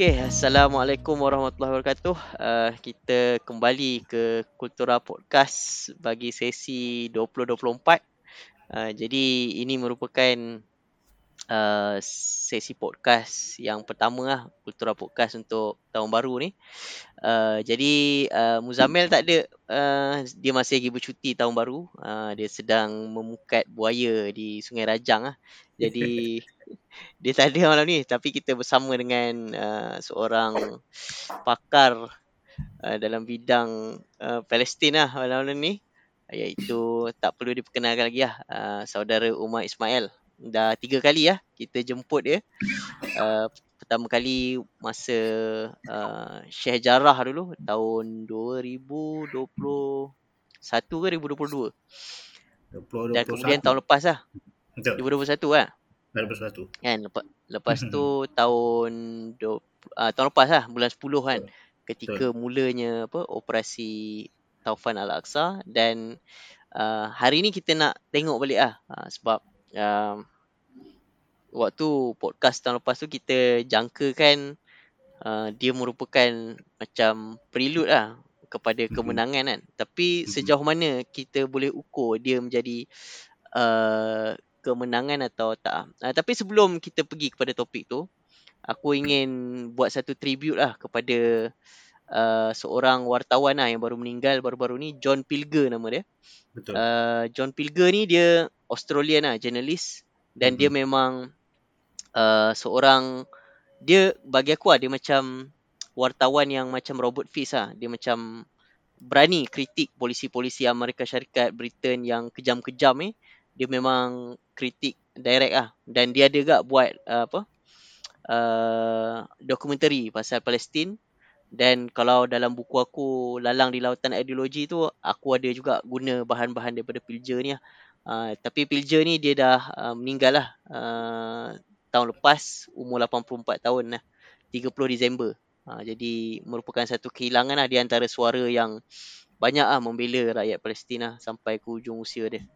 Okey, Assalamualaikum warahmatullahi wabarakatuh. Uh, kita kembali ke Kultura Podcast bagi sesi 2024. Uh, jadi ini merupakan uh, sesi podcast yang pertama lah Kultura Podcast untuk tahun baru ni. Uh, jadi uh, Muzamil tak ada, uh, dia masih lagi bercuti tahun baru. Uh, dia sedang memukat buaya di Sungai Rajang lah. Jadi dia tak ada malam ni. Tapi kita bersama dengan uh, seorang pakar uh, dalam bidang uh, Palestin lah malam ni. Iaitu tak perlu diperkenalkan lagi lah uh, saudara Umar Ismail. Dah tiga kali lah kita jemput dia. Uh, pertama kali masa uh, Syekh Jarrah dulu tahun 2021 ke 2022 20, dan kemudian tahun lepas lah. Betul. 2021 lah 2021. Kan lepas lepas tu tahun do, uh, tahun lepas lah bulan 10 kan. Ketika Betul. mulanya apa operasi Taufan Al-Aqsa dan uh, hari ni kita nak tengok balik lah. Uh, sebab uh, waktu podcast tahun lepas tu kita jangkakan uh, dia merupakan macam prelude lah kepada kemenangan kan. Tapi sejauh mana kita boleh ukur dia menjadi uh, kemenangan atau tak. Uh, tapi sebelum kita pergi kepada topik tu, aku ingin buat satu tribute lah kepada uh, seorang wartawan lah yang baru meninggal baru-baru ni, John Pilger nama dia. Betul. Uh, John Pilger ni dia Australian lah, journalist dan mm-hmm. dia memang uh, seorang dia bagi aku lah dia macam wartawan yang macam Robert Fish lah. Dia macam berani kritik polisi-polisi Amerika Syarikat, Britain yang kejam-kejam ni. Eh dia memang kritik direct lah dan dia ada juga buat uh, apa uh, dokumentari pasal Palestin dan kalau dalam buku aku Lalang di Lautan Ideologi tu aku ada juga guna bahan-bahan daripada Pilger ni lah. Uh, tapi Pilger ni dia dah uh, meninggal lah uh, tahun lepas umur 84 tahun lah 30 Disember. Uh, jadi merupakan satu kehilangan lah di antara suara yang banyak lah membela rakyat Palestin lah sampai ke ujung usia dia.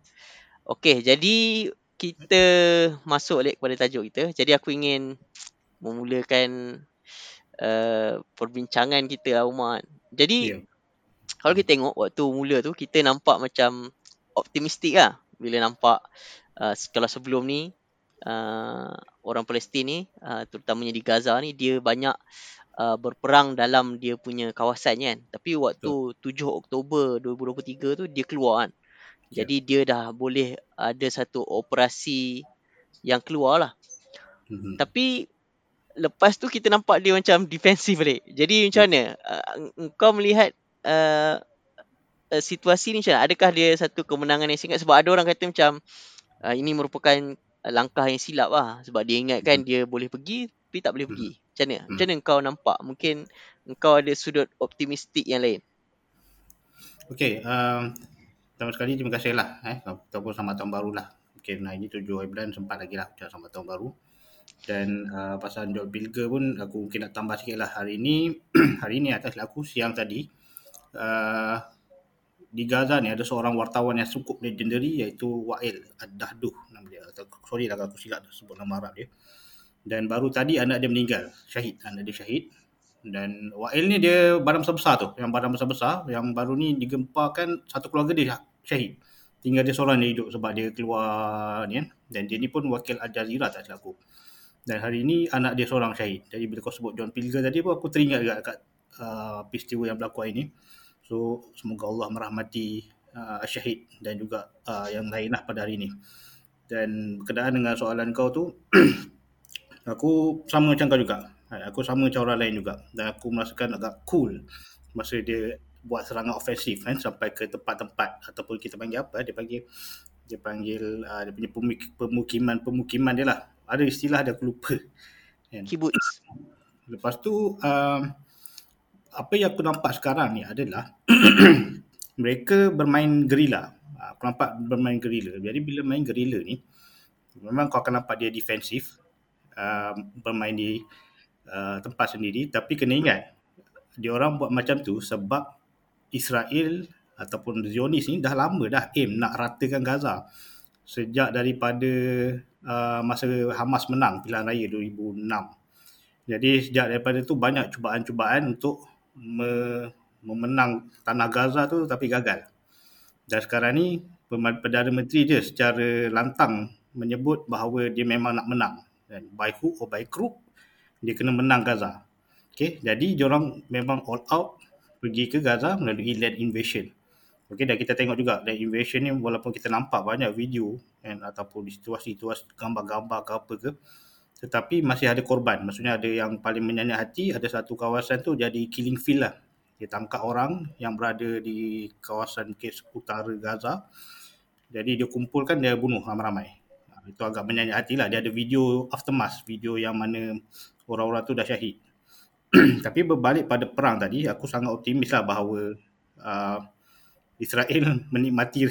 Okey, jadi kita masuk balik kepada tajuk kita. Jadi aku ingin memulakan uh, perbincangan kita lah Umar. Jadi yeah. kalau kita tengok waktu mula tu kita nampak macam optimistik lah bila nampak uh, kalau sebelum ni uh, orang Palestin ni uh, terutamanya di Gaza ni dia banyak uh, berperang dalam dia punya kawasan kan. Tapi waktu 7 Oktober 2023 tu dia keluar kan. Ya. Jadi dia dah boleh ada satu operasi yang keluar lah. Mm-hmm. Tapi lepas tu kita nampak dia macam defensif balik. Jadi macam mana? Uh, kau melihat uh, uh, situasi ni macam mana? Adakah dia satu kemenangan yang singkat? Sebab ada orang kata macam uh, ini merupakan langkah yang silap lah. Sebab dia ingatkan mm-hmm. dia boleh pergi tapi tak boleh pergi. Mm-hmm. Macam mana? Mm-hmm. Macam mana kau nampak? Mungkin kau ada sudut optimistik yang lain. Okay, um, pertama sekali terima kasih lah eh. Ataupun selamat tahun baru lah. Mungkin nah ini tujuh bulan sempat lagi lah ucap selamat tahun baru. Dan uh, pasal John Pilger pun aku mungkin nak tambah sikit lah. Hari ini hari ini atas aku siang tadi uh, di Gaza ni ada seorang wartawan yang cukup legendary iaitu Wa'il Ad-Dahduh. Nama dia. Sorry lah aku silap sebut nama Arab dia. Dan baru tadi anak dia meninggal syahid. Anak dia syahid dan Wa'il ni dia badan besar-besar tu. Yang badan besar-besar yang baru ni digempakan satu keluarga dia syahid. Tinggal dia seorang dia hidup sebab dia keluar ni kan. Dan dia ni pun wakil Al Jazeera tak silap aku. Dan hari ni anak dia seorang syahid. Jadi bila kau sebut John Pilger tadi pun aku teringat juga kat uh, peristiwa yang berlaku hari ni. So semoga Allah merahmati uh, syahid dan juga uh, yang lain lah pada hari ni. Dan berkenaan dengan soalan kau tu aku sama macam kau juga aku sama macam orang lain juga. Dan aku merasakan agak cool masa dia buat serangan ofensif kan sampai ke tempat-tempat ataupun kita panggil apa dia panggil dia panggil uh, dia punya pemukiman pemukiman dia lah. Ada istilah dia aku lupa. Kan. Kibbutz. Lepas tu uh, apa yang aku nampak sekarang ni adalah mereka bermain gerila. Aku nampak bermain gerila. Jadi bila main gerila ni memang kau akan nampak dia defensif uh, bermain di Uh, tempat sendiri tapi kena ingat dia orang buat macam tu sebab Israel ataupun Zionis ni dah lama dah aim nak ratakan Gaza sejak daripada uh, masa Hamas menang pilihan raya 2006 Jadi sejak daripada tu banyak cubaan-cubaan untuk me- memenang tanah Gaza tu tapi gagal. Dan sekarang ni Perdana Menteri dia secara lantang menyebut bahawa dia memang nak menang. Dan by hook or by crook, dia kena menang Gaza. Okay, jadi diorang memang all out pergi ke Gaza melalui land invasion. Okay, dan kita tengok juga land invasion ni walaupun kita nampak banyak video kan, ataupun situasi-situasi gambar-gambar ke apa ke, tetapi masih ada korban. Maksudnya ada yang paling menyanyi hati, ada satu kawasan tu jadi killing field lah. Dia tangkap orang yang berada di kawasan kes utara Gaza. Jadi dia kumpulkan, dia bunuh ramai-ramai. Itu agak menyanyi hati lah. Dia ada video aftermath, video yang mana orang-orang tu dah syahid. Tapi berbalik pada perang tadi, aku sangat optimis lah bahawa uh, Israel menikmati,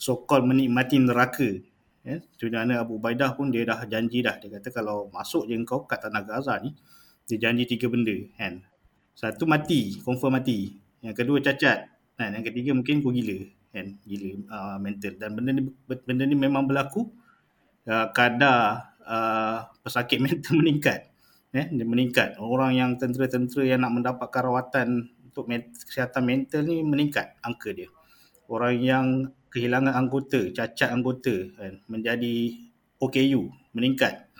so-called menikmati neraka. Ya, Sebenarnya Abu Ubaidah pun dia dah janji dah. Dia kata kalau masuk je kau kat tanah Gaza ni, dia janji tiga benda. Kan? Satu mati, confirm mati. Yang kedua cacat. Kan? Yang ketiga mungkin kau gila. Kan? Gila uh, mental. Dan benda ni, benda ni memang berlaku. Uh, kadar uh, pesakit mental meningkat eh, dia meningkat. Orang yang tentera-tentera yang nak mendapatkan rawatan untuk kesihatan mental ni meningkat angka dia. Orang yang kehilangan anggota, cacat anggota kan, menjadi OKU meningkat.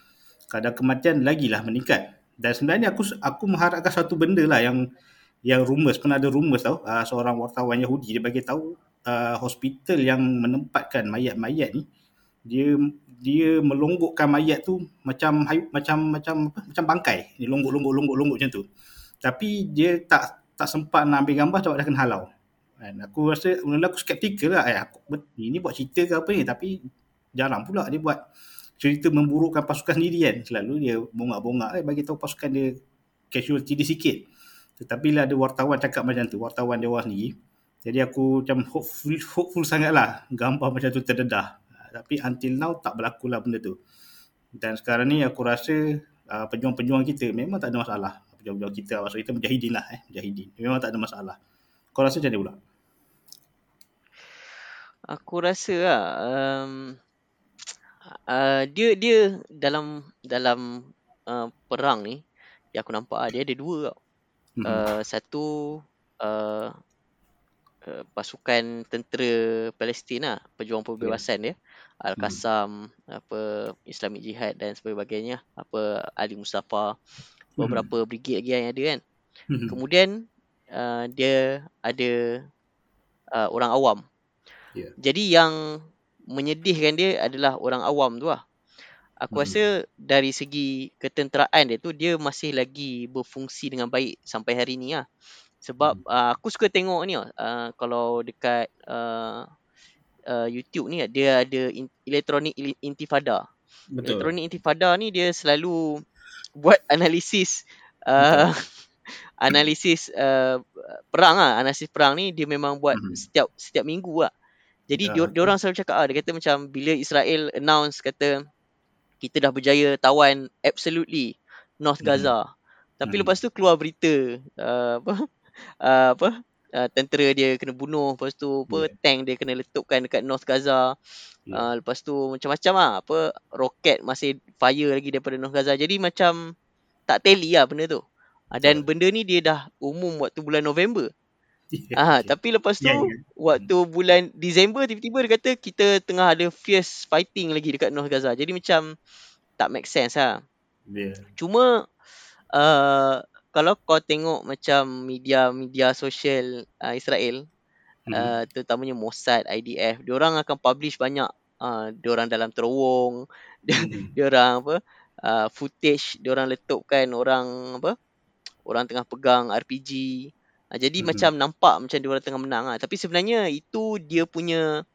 Kadar kematian lagilah meningkat. Dan sebenarnya aku aku mengharapkan satu benda lah yang yang rumus pernah ada rumus tau uh, seorang wartawan Yahudi dia bagi tahu uh, hospital yang menempatkan mayat-mayat ni dia dia melonggokkan mayat tu macam macam macam apa macam bangkai. Dia longgok longgok longgok longgok macam tu. Tapi dia tak tak sempat nak ambil gambar sebab dah kena halau. Kan aku rasa mula aku skeptikal lah. Eh, aku, ini buat cerita ke apa ni? Tapi jarang pula dia buat cerita memburukkan pasukan sendiri kan. Selalu dia bongak-bongak eh, bagi tahu pasukan dia casualty dia sikit. Tetapi lah ada wartawan cakap macam tu wartawan dia orang sendiri jadi aku macam hopeful, hopeful sangat lah gambar macam tu terdedah tapi until now tak berlaku lah benda tu dan sekarang ni aku rasa uh, pejuang-pejuang kita memang tak ada masalah pejuang-pejuang kita maksud kita mujahidin lah eh mujahidin memang tak ada masalah kau rasa macam mana pula aku rasa lah um, uh, dia dia dalam dalam uh, perang ni yang aku nampak dia ada dua tau. Mm-hmm. Uh, satu uh, uh, pasukan tentera Palestin lah, pejuang pembebasan yeah. dia. Al-Qassam, hmm. apa Islamic Jihad dan sebagainya, apa Ali Mustafa, beberapa hmm. brigade lagi yang ada kan. Hmm. Kemudian uh, dia ada uh, orang awam. Yeah. Jadi yang menyedihkan dia adalah orang awam tu lah. Aku hmm. rasa dari segi ketenteraan dia tu dia masih lagi berfungsi dengan baik sampai hari ni lah. Sebab hmm. uh, aku suka tengok ni lah. Uh, kalau dekat uh, uh, YouTube ni dia ada in, elektronik intifada. Betul. Elektronik intifada ni dia selalu buat analisis uh, analisis uh, perang ah, analisis perang ni dia memang buat mm-hmm. setiap setiap minggu lah. Jadi ya, dia orang selalu cakap ah dia kata macam bila Israel announce kata kita dah berjaya tawan absolutely North Gaza. Mm-hmm. Tapi mm-hmm. lepas tu keluar berita uh, apa uh, apa uh, tentera dia kena bunuh lepas tu apa yeah. tank dia kena letupkan dekat North Gaza yeah. uh, lepas tu macam-macam lah apa roket masih fire lagi daripada North Gaza jadi macam tak tally lah benda tu uh, dan yeah. benda ni dia dah umum waktu bulan November Yeah, ah, okay. tapi lepas tu yeah, yeah. waktu bulan Disember tiba-tiba dia kata kita tengah ada fierce fighting lagi dekat North Gaza. Jadi macam tak make sense lah. Yeah. Cuma uh, kalau kau tengok macam media-media sosial uh, Israel hmm. uh, terutamanya Mossad, IDF, dia orang akan publish banyak uh, dia orang dalam terowong, hmm. dia orang apa uh, footage dia orang letupkan orang apa orang tengah pegang RPG. Uh, jadi hmm. macam nampak macam dia orang tengah menang ah. Tapi sebenarnya itu dia punya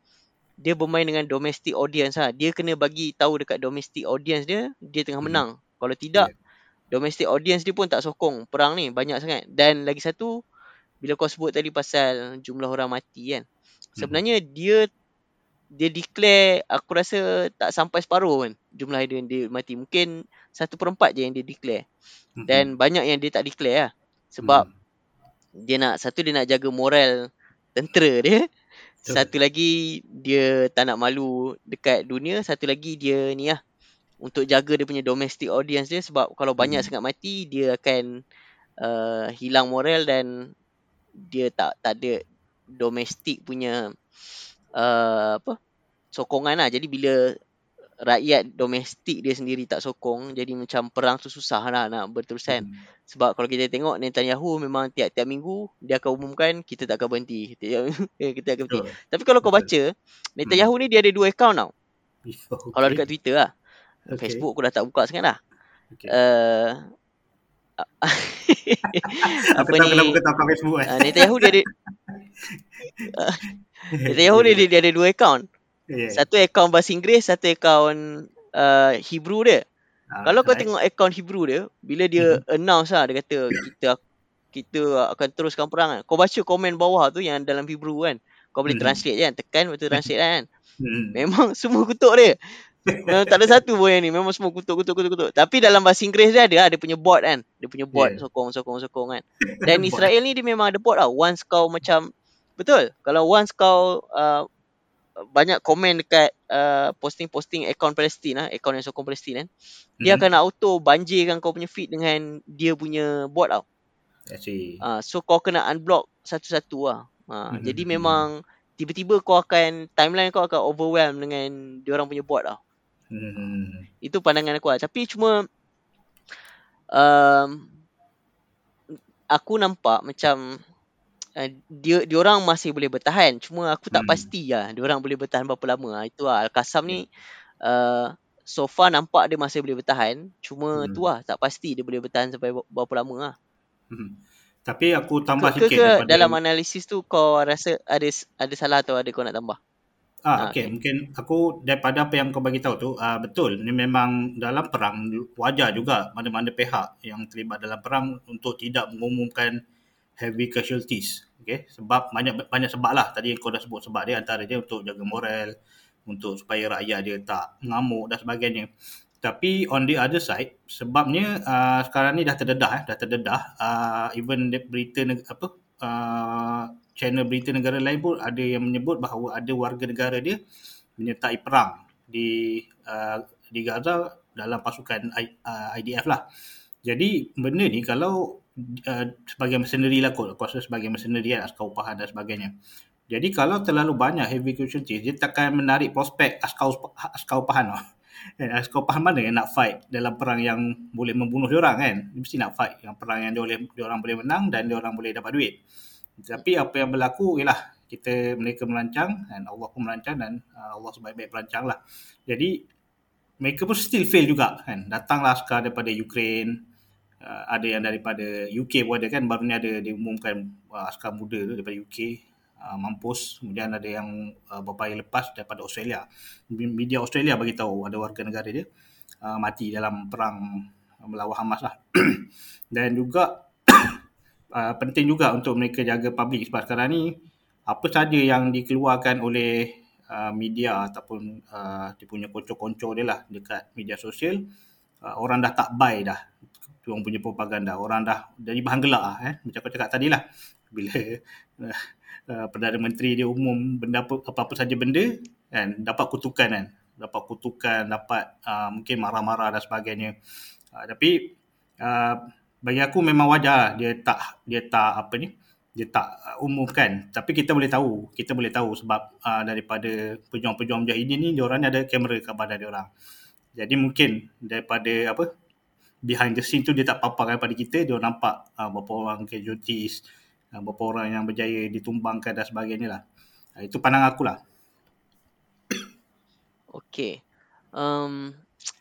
dia bermain dengan domestic audience lah. Dia kena bagi tahu dekat domestic audience dia dia tengah hmm. menang. Kalau tidak domestic audience dia pun tak sokong perang ni banyak sangat. Dan lagi satu bila kau sebut tadi pasal jumlah orang mati kan sebenarnya hmm. dia dia declare aku rasa tak sampai separuh kan jumlah dia dia mati. Mungkin satu perempat je yang dia declare. Hmm. dan banyak yang dia tak declare lah. Sebab hmm. dia nak satu dia nak jaga moral tentera dia. Satu lagi dia tak nak malu dekat dunia. Satu lagi dia ni lah untuk jaga dia punya domestic audience dia sebab kalau banyak Hmm. sangat mati dia akan uh, hilang moral dan dia tak tak ada domestic punya uh, apa sokongan lah jadi bila rakyat domestik dia sendiri tak sokong jadi macam perang tu susah lah nak berterusan Hmm. sebab kalau kita tengok Netanyahu memang tiap-tiap minggu dia akan umumkan kita tak akan berhenti kita akan berhenti Betul. tapi kalau kau baca Netanyahu ni dia ada dua account tau Okay. kalau dekat Twitter lah Okay. Facebook aku dah tak buka sangat dah Okay. uh, apa tahu kenapa ni kau tahu kat Facebook kan. uh, Netanyahu dia ada uh, Netanyahu dia, dia, dia ada dua account Yeah. satu account bahasa Inggeris satu account uh, Hebrew dia Ah, Kalau kau right. tengok account Hebrew dia, bila dia announce lah, dia kata kita kita akan teruskan perang kan. Kau baca komen bawah tu yang dalam Hebrew kan. Kau boleh Mhm. translate kan, tekan betul translate kan. Hmm. Memang semua kutuk dia. Memang tak ada satu pun yang ni, memang semua kutuk kutuk kutuk kutuk. Tapi dalam bahasa Inggeris dia ada, ada punya bot kan. Dia punya bot Yeah. sokong sokong sokong kan. Dan. Israel ni dia memang ada bot lah. Once kau macam betul. Kalau once kau uh, banyak komen dekat uh, posting-posting account Palestin lah, account yang sokong Palestin kan. Dia Mhm. akan auto banjirkan kau punya feed dengan dia punya bot tau. See. Uh, so kau kena unblock satu-satu lah. Uh, Mhm, Jadi memang tiba-tiba kau akan timeline kau akan overwhelm dengan dia orang punya bot tau. Hmm. Itu pandangan aku lah. Tapi cuma um, aku nampak macam uh, dia dia orang masih boleh bertahan. Cuma aku tak Hmm. pasti lah dia orang boleh bertahan berapa lama. lah. Itu lah Al-Qassam ni uh, so far nampak dia masih boleh bertahan. Cuma Hmm. tu lah tak pasti dia boleh bertahan sampai ber- berapa lama lah. Hmm. Tapi aku tambah Ke, ke, sikit ke daripada dalam analisis tu kau rasa ada ada salah atau ada kau nak tambah? Ah, Ah, okay. okay. Mungkin aku daripada apa yang kau bagi tahu tu, ah, betul. Ni memang dalam perang wajar juga mana-mana pihak yang terlibat dalam perang untuk tidak mengumumkan heavy casualties. Okay. Sebab banyak banyak sebab lah. Tadi kau dah sebut sebab dia antara dia untuk jaga moral, untuk supaya rakyat dia tak mengamuk dan sebagainya. Tapi on the other side, sebabnya uh, sekarang ni dah terdedah eh, dah terdedah. Uh, even berita apa uh, channel berita negara lain pun ada yang menyebut bahawa ada warga negara dia menyertai perang di uh, di Gaza dalam pasukan I, uh, IDF lah. Jadi benda ni kalau uh, sebagai mercenary lah kot, aku rasa sebagai mercenary kan, askar upahan dan sebagainya. Jadi kalau terlalu banyak heavy casualties, dia takkan menarik prospek askar, askar upahan tau. Kan, askar upahan mana yang nak fight dalam perang yang boleh membunuh diorang kan? Dia mesti nak fight yang perang yang dia boleh diorang boleh menang dan diorang boleh dapat duit. Tapi apa yang berlaku ialah kita mereka merancang dan Allah pun merancang dan uh, Allah sebaik-baik perancang lah. Jadi mereka pun still fail juga kan. Datanglah askar daripada Ukraine, uh, ada yang daripada UK pun ada kan baru ni ada diumumkan uh, askar muda tu daripada UK mampus kemudian ada yang beberapa hari lepas daripada Australia media Australia bagi tahu ada warga negara dia mati dalam perang melawan Hamas lah dan juga uh, penting juga untuk mereka jaga public sebab sekarang ni apa saja yang dikeluarkan oleh uh, media ataupun uh, dia punya konco-konco dia lah dekat media sosial uh, orang dah tak buy dah orang punya propaganda orang dah jadi bahan gelak lah eh. Macam aku cakap tadi lah. Bila uh, Perdana Menteri dia umum benda apa, apa-apa saja benda kan dapat kutukan kan. Dapat kutukan dapat uh, mungkin marah-marah dan sebagainya. Uh, tapi uh, bagi aku memang wajar lah dia tak dia tak apa ni dia tak umumkan. Tapi kita boleh tahu kita boleh tahu sebab uh, daripada pejuang-pejuang mujahidin ni dia orang ni ada kamera kat badan dia orang. Jadi mungkin daripada apa behind the scene tu dia tak paparkan pada kita dia nampak uh, berapa orang casualties uh, berapa orang yang berjaya ditumbangkan dan sebagainya lah. Uh, itu pandangan aku lah. Okay. Um,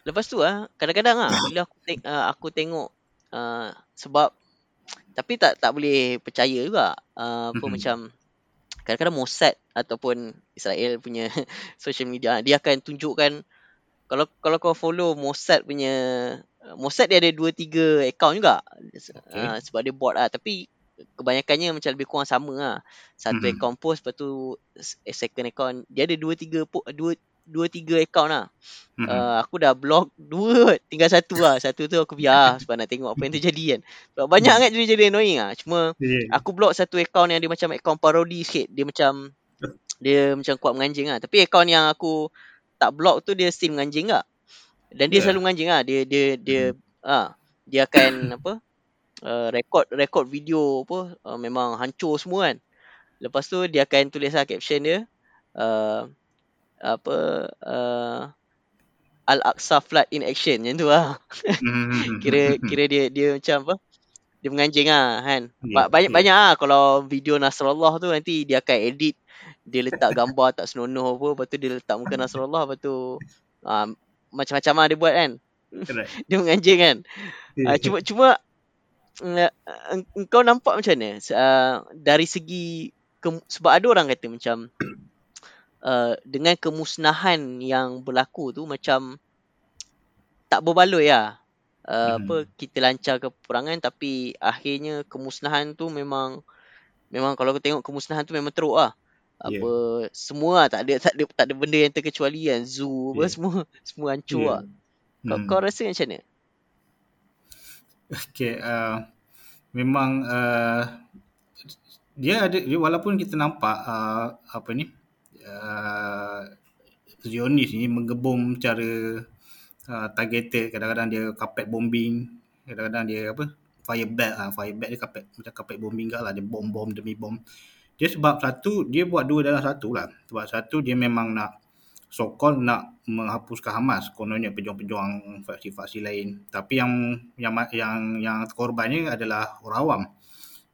lepas tu ah kadang-kadang ah bila aku teng- uh, aku tengok uh, sebab tapi tak tak boleh percaya juga uh, apa Mhm. macam kadang-kadang Mossad ataupun Israel punya social media dia akan tunjukkan kalau kalau kau follow Mossad punya Mossad dia ada 2 3 account juga Okay. uh, sebab dia bot lah tapi kebanyakannya macam lebih kurang sama lah satu Mhm. account post lepas tu second account dia ada 2 3 po- 2 2 3 account lah Mhm. uh, aku dah block dua tinggal satu lah satu tu aku biar sebab nak tengok apa yang terjadi kan sebab banyak sangat jadi jadi annoying lah cuma yeah. aku block satu account yang dia macam account parody sikit dia macam dia macam kuat menganjing lah tapi account yang aku tak block tu dia still menganjing lah Dan dia Yeah. selalu menganjing ah. Dia dia dia ah dia akan apa? Uh, rekod rekod video apa uh, memang hancur semua kan. Lepas tu dia akan tulis lah caption dia uh, apa uh, Al-Aqsa Flood in action macam tu lah. Hmm. kira kira dia dia macam apa? Dia menganjing ah kan. Yeah, Ba- banyak yeah. banyak ah kalau video Nasrullah tu nanti dia akan edit dia letak gambar tak senonoh apa lepas tu dia letak muka Nasrullah lepas tu ah, macam-macam lah dia buat kan. Correct. Dia menganjing kan. Uh, cuma cuma uh, engkau nampak macam mana uh, dari segi ke, sebab ada orang kata macam uh, dengan kemusnahan yang berlaku tu macam tak berbaloi lah. Uh, Hmm. apa kita lancar ke peperangan tapi akhirnya kemusnahan tu memang memang kalau kau tengok kemusnahan tu memang teruk lah. Yeah. Apa semua lah, tak ada tak ada tak ada benda yang terkecuali kan zoo apa semua semua hancur Yeah. lah. Kau, Hmm. kau rasa macam mana? Okay, uh, memang uh, dia ada dia walaupun kita nampak uh, apa ni uh, Zionis ni menggebom secara uh, targeted. Kadang-kadang dia carpet bombing kadang-kadang dia apa fireback ah fireback dia carpet macam carpet bombing gak lah dia bom-bom demi bom. Dia sebab satu dia buat dua dalam satu lah. Sebab satu dia memang nak so called nak menghapuskan Hamas. Kononnya pejuang-pejuang faksi-faksi lain. Tapi yang yang yang yang korbannya adalah orang awam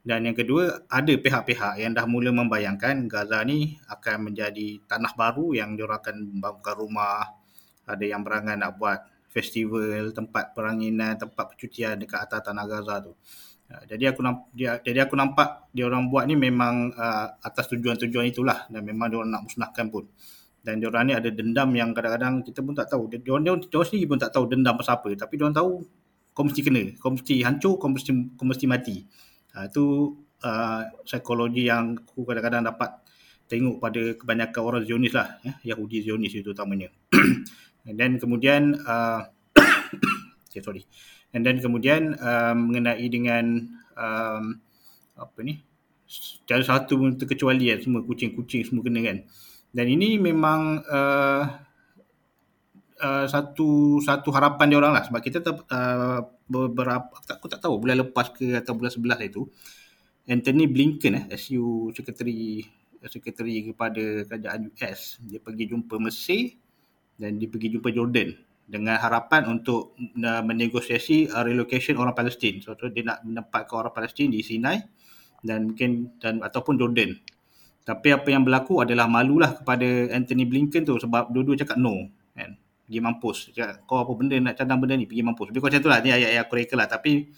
dan yang kedua ada pihak-pihak yang dah mula membayangkan Gaza ni akan menjadi tanah baru yang diorang akan bangunkan rumah. Ada yang berangan nak buat festival tempat peranginan tempat percutian dekat atas tanah Gaza tu. Uh, jadi aku nampak jadi aku nampak dia orang buat ni memang uh, atas tujuan-tujuan itulah dan memang dia orang nak musnahkan pun. Dan dia orang ni ada dendam yang kadang-kadang kita pun tak tahu. Dia orang dia orang sendiri pun tak tahu dendam pasal apa. Tapi dia orang tahu kau mesti kena. Kau mesti hancur kau mesti kau mesti mati uh, itu uh, psikologi yang aku kadang-kadang dapat tengok pada kebanyakan orang Zionis lah ya, Yahudi Zionis itu utamanya. And then kemudian uh, okay, sorry. And then kemudian um, mengenai dengan um, apa ni tiada satu pun terkecuali kan semua kucing-kucing semua kena kan. Dan ini memang uh, uh, satu satu harapan dia orang lah. Sebab kita ter, uh, beberapa aku tak tahu bulan lepas ke atau bulan sebelah itu Anthony Blinken eh SU Secretary Secretary kepada kerajaan US dia pergi jumpa Mesir dan dia pergi jumpa Jordan dengan harapan untuk uh, menegosiasi uh, relocation orang Palestin. So, so dia nak menempatkan orang Palestin di Sinai dan mungkin dan ataupun Jordan. Tapi apa yang berlaku adalah malulah kepada Anthony Blinken tu sebab dua-dua cakap no. Pergi mampus. Cakap, kau apa benda nak cadang benda ni pergi mampus. Lebih kurang macam tu lah ni ayat-ayat aku reka lah tapi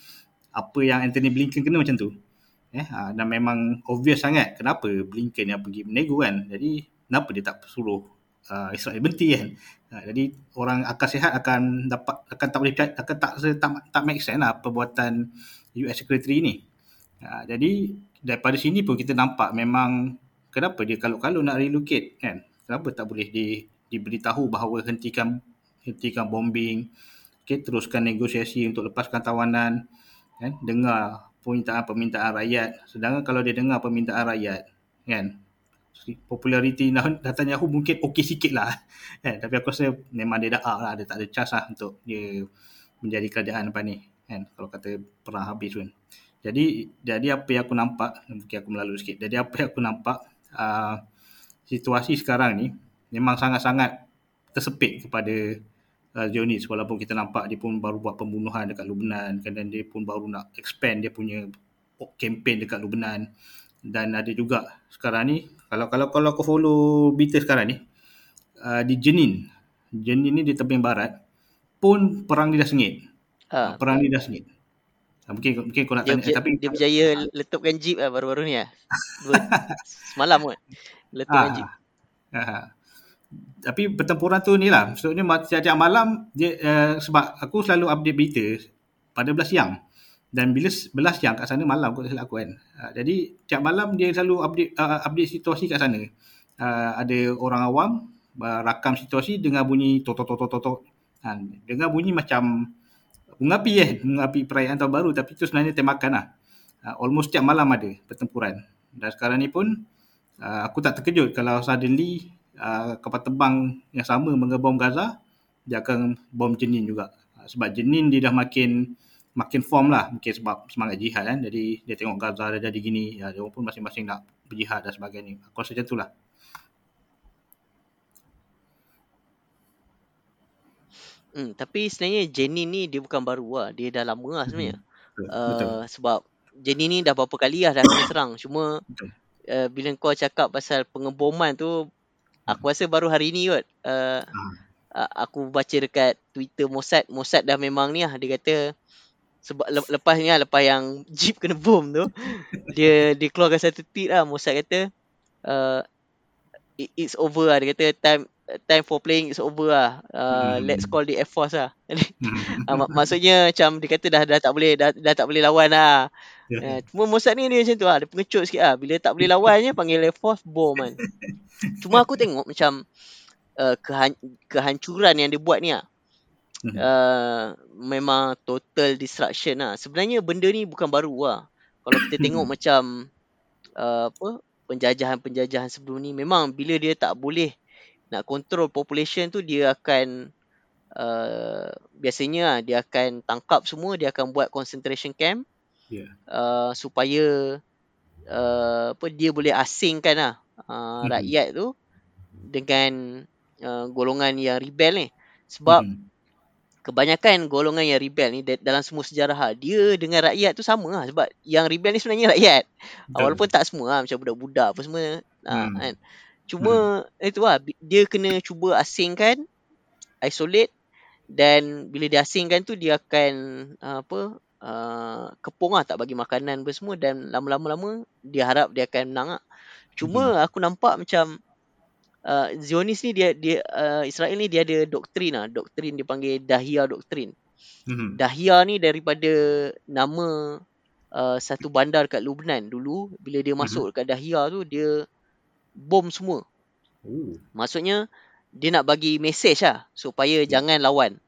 apa yang Anthony Blinken kena macam tu. Eh, ha, dan memang obvious sangat kenapa Blinken yang pergi menego kan. Jadi kenapa dia tak suruh uh, Israel berhenti kan. Ha, jadi orang akal sihat akan dapat akan tak boleh akan tak tak, tak make sense lah perbuatan US Secretary ni. Ha, jadi daripada sini pun kita nampak memang kenapa dia kalau-kalau nak relocate kan. Kenapa tak boleh di diberitahu bahawa hentikan hentikan bombing, okay, teruskan negosiasi untuk lepaskan tawanan kan dengar permintaan-permintaan rakyat. Sedangkan kalau dia dengar permintaan rakyat kan populariti Netanyahu mungkin okey sikit lah kan? tapi aku rasa memang dia dah up lah dia tak ada chance lah untuk dia menjadi kerajaan lepas ni kan kalau kata perang habis pun jadi jadi apa yang aku nampak mungkin aku melalui sikit jadi apa yang aku nampak uh, situasi sekarang ni memang sangat-sangat tersepit kepada uh, Zionis walaupun kita nampak dia pun baru buat pembunuhan dekat Lubnan dan dia pun baru nak expand dia punya campaign dekat Lubnan dan ada juga sekarang ni kalau kalau kalau kau follow berita sekarang ni uh, di Jenin Jenin ni di tebing barat pun perang ni dah sengit Ha. perang ni dah sengit uh, mungkin mungkin kau nak Dia, tanya eh, tapi dia berjaya letupkan jeep lah baru-baru ni lah. Dua, semalam kot. Letupkan Ah. jeep. Ah. Tapi pertempuran tu ni lah. Maksudnya setiap malam dia uh, sebab aku selalu update berita pada belas siang. Dan bila belas siang kat sana malam kot silap aku kan. Uh, jadi tiap malam dia selalu update uh, update situasi kat sana. Uh, ada orang awam uh, rakam situasi dengan bunyi tok tok tok tok tok. Ha, dengar bunyi macam bunga api kan, bunga api perayaan tahun baru tapi itu sebenarnya tembakan lah. Uh, almost tiap malam ada pertempuran. Dan sekarang ni pun uh, aku tak terkejut kalau suddenly uh, kapal terbang yang sama mengebom Gaza dia akan bom jenin juga. Uh, sebab jenin dia dah makin makin form lah mungkin sebab semangat jihad kan. Jadi dia tengok Gaza dah jadi gini, ya, dia pun masing-masing nak berjihad dan sebagainya. Aku rasa macam itulah. Hmm, tapi sebenarnya Jenin ni dia bukan baru lah. Dia dah lama lah sebenarnya. Hmm. Betul. Uh, sebab Jenin ni dah berapa kali lah dah kena serang. Cuma uh, bila kau cakap pasal pengeboman tu, aku rasa baru hari ni kot. Uh, hmm. uh, aku baca dekat Twitter Mossad. Mossad dah memang ni lah. Dia kata sebab lepas ni lah, lepas yang jeep kena bom tu, dia dia keluarkan satu tweet lah. Mossad kata, uh, it, it's over lah. Dia kata time time for playing is over lah. Uh, hmm. Let's call the Air Force lah. uh, mak- maksudnya macam dia kata dah dah tak boleh dah, dah tak boleh lawan lah. Yeah. Uh, cuma Mossad ni dia macam tu lah. Dia pengecut sikit lah. Bila tak boleh lawannya panggil Air Force bom kan. Cuma aku tengok macam uh, kehan- kehancuran yang dia buat ni lah. Uh, memang total destruction lah. Sebenarnya benda ni bukan baru lah. Kalau kita tengok macam uh, apa penjajahan-penjajahan sebelum ni memang bila dia tak boleh nak control population tu dia akan uh, biasanya lah, dia akan tangkap semua dia akan buat concentration camp yeah. uh, supaya uh, apa dia boleh asingkan lah uh, mm-hmm. rakyat tu dengan uh, golongan yang rebel ni sebab mm-hmm. kebanyakan golongan yang rebel ni dalam semua sejarah ha, dia dengan rakyat tu sama lah sebab yang rebel ni sebenarnya rakyat Betul. walaupun tak semua lah, macam budak-budak apa semua mm. kan Cuma hmm. itu lah dia kena cuba asingkan isolate dan bila dia asingkan tu dia akan uh, apa uh, kepung lah tak bagi makanan apa semua dan lama-lama lama dia harap dia akan menang lah. Cuma hmm. aku nampak macam uh, Zionis ni dia dia uh, Israel ni dia ada doktrin lah, doktrin dia panggil Dahia doktrin. Hmm. Dahia ni daripada nama uh, satu bandar kat Lubnan dulu bila dia masuk hmm. kat Dahia tu dia bom semua. Ooh. Maksudnya dia nak bagi mesej lah supaya yeah. jangan lawan.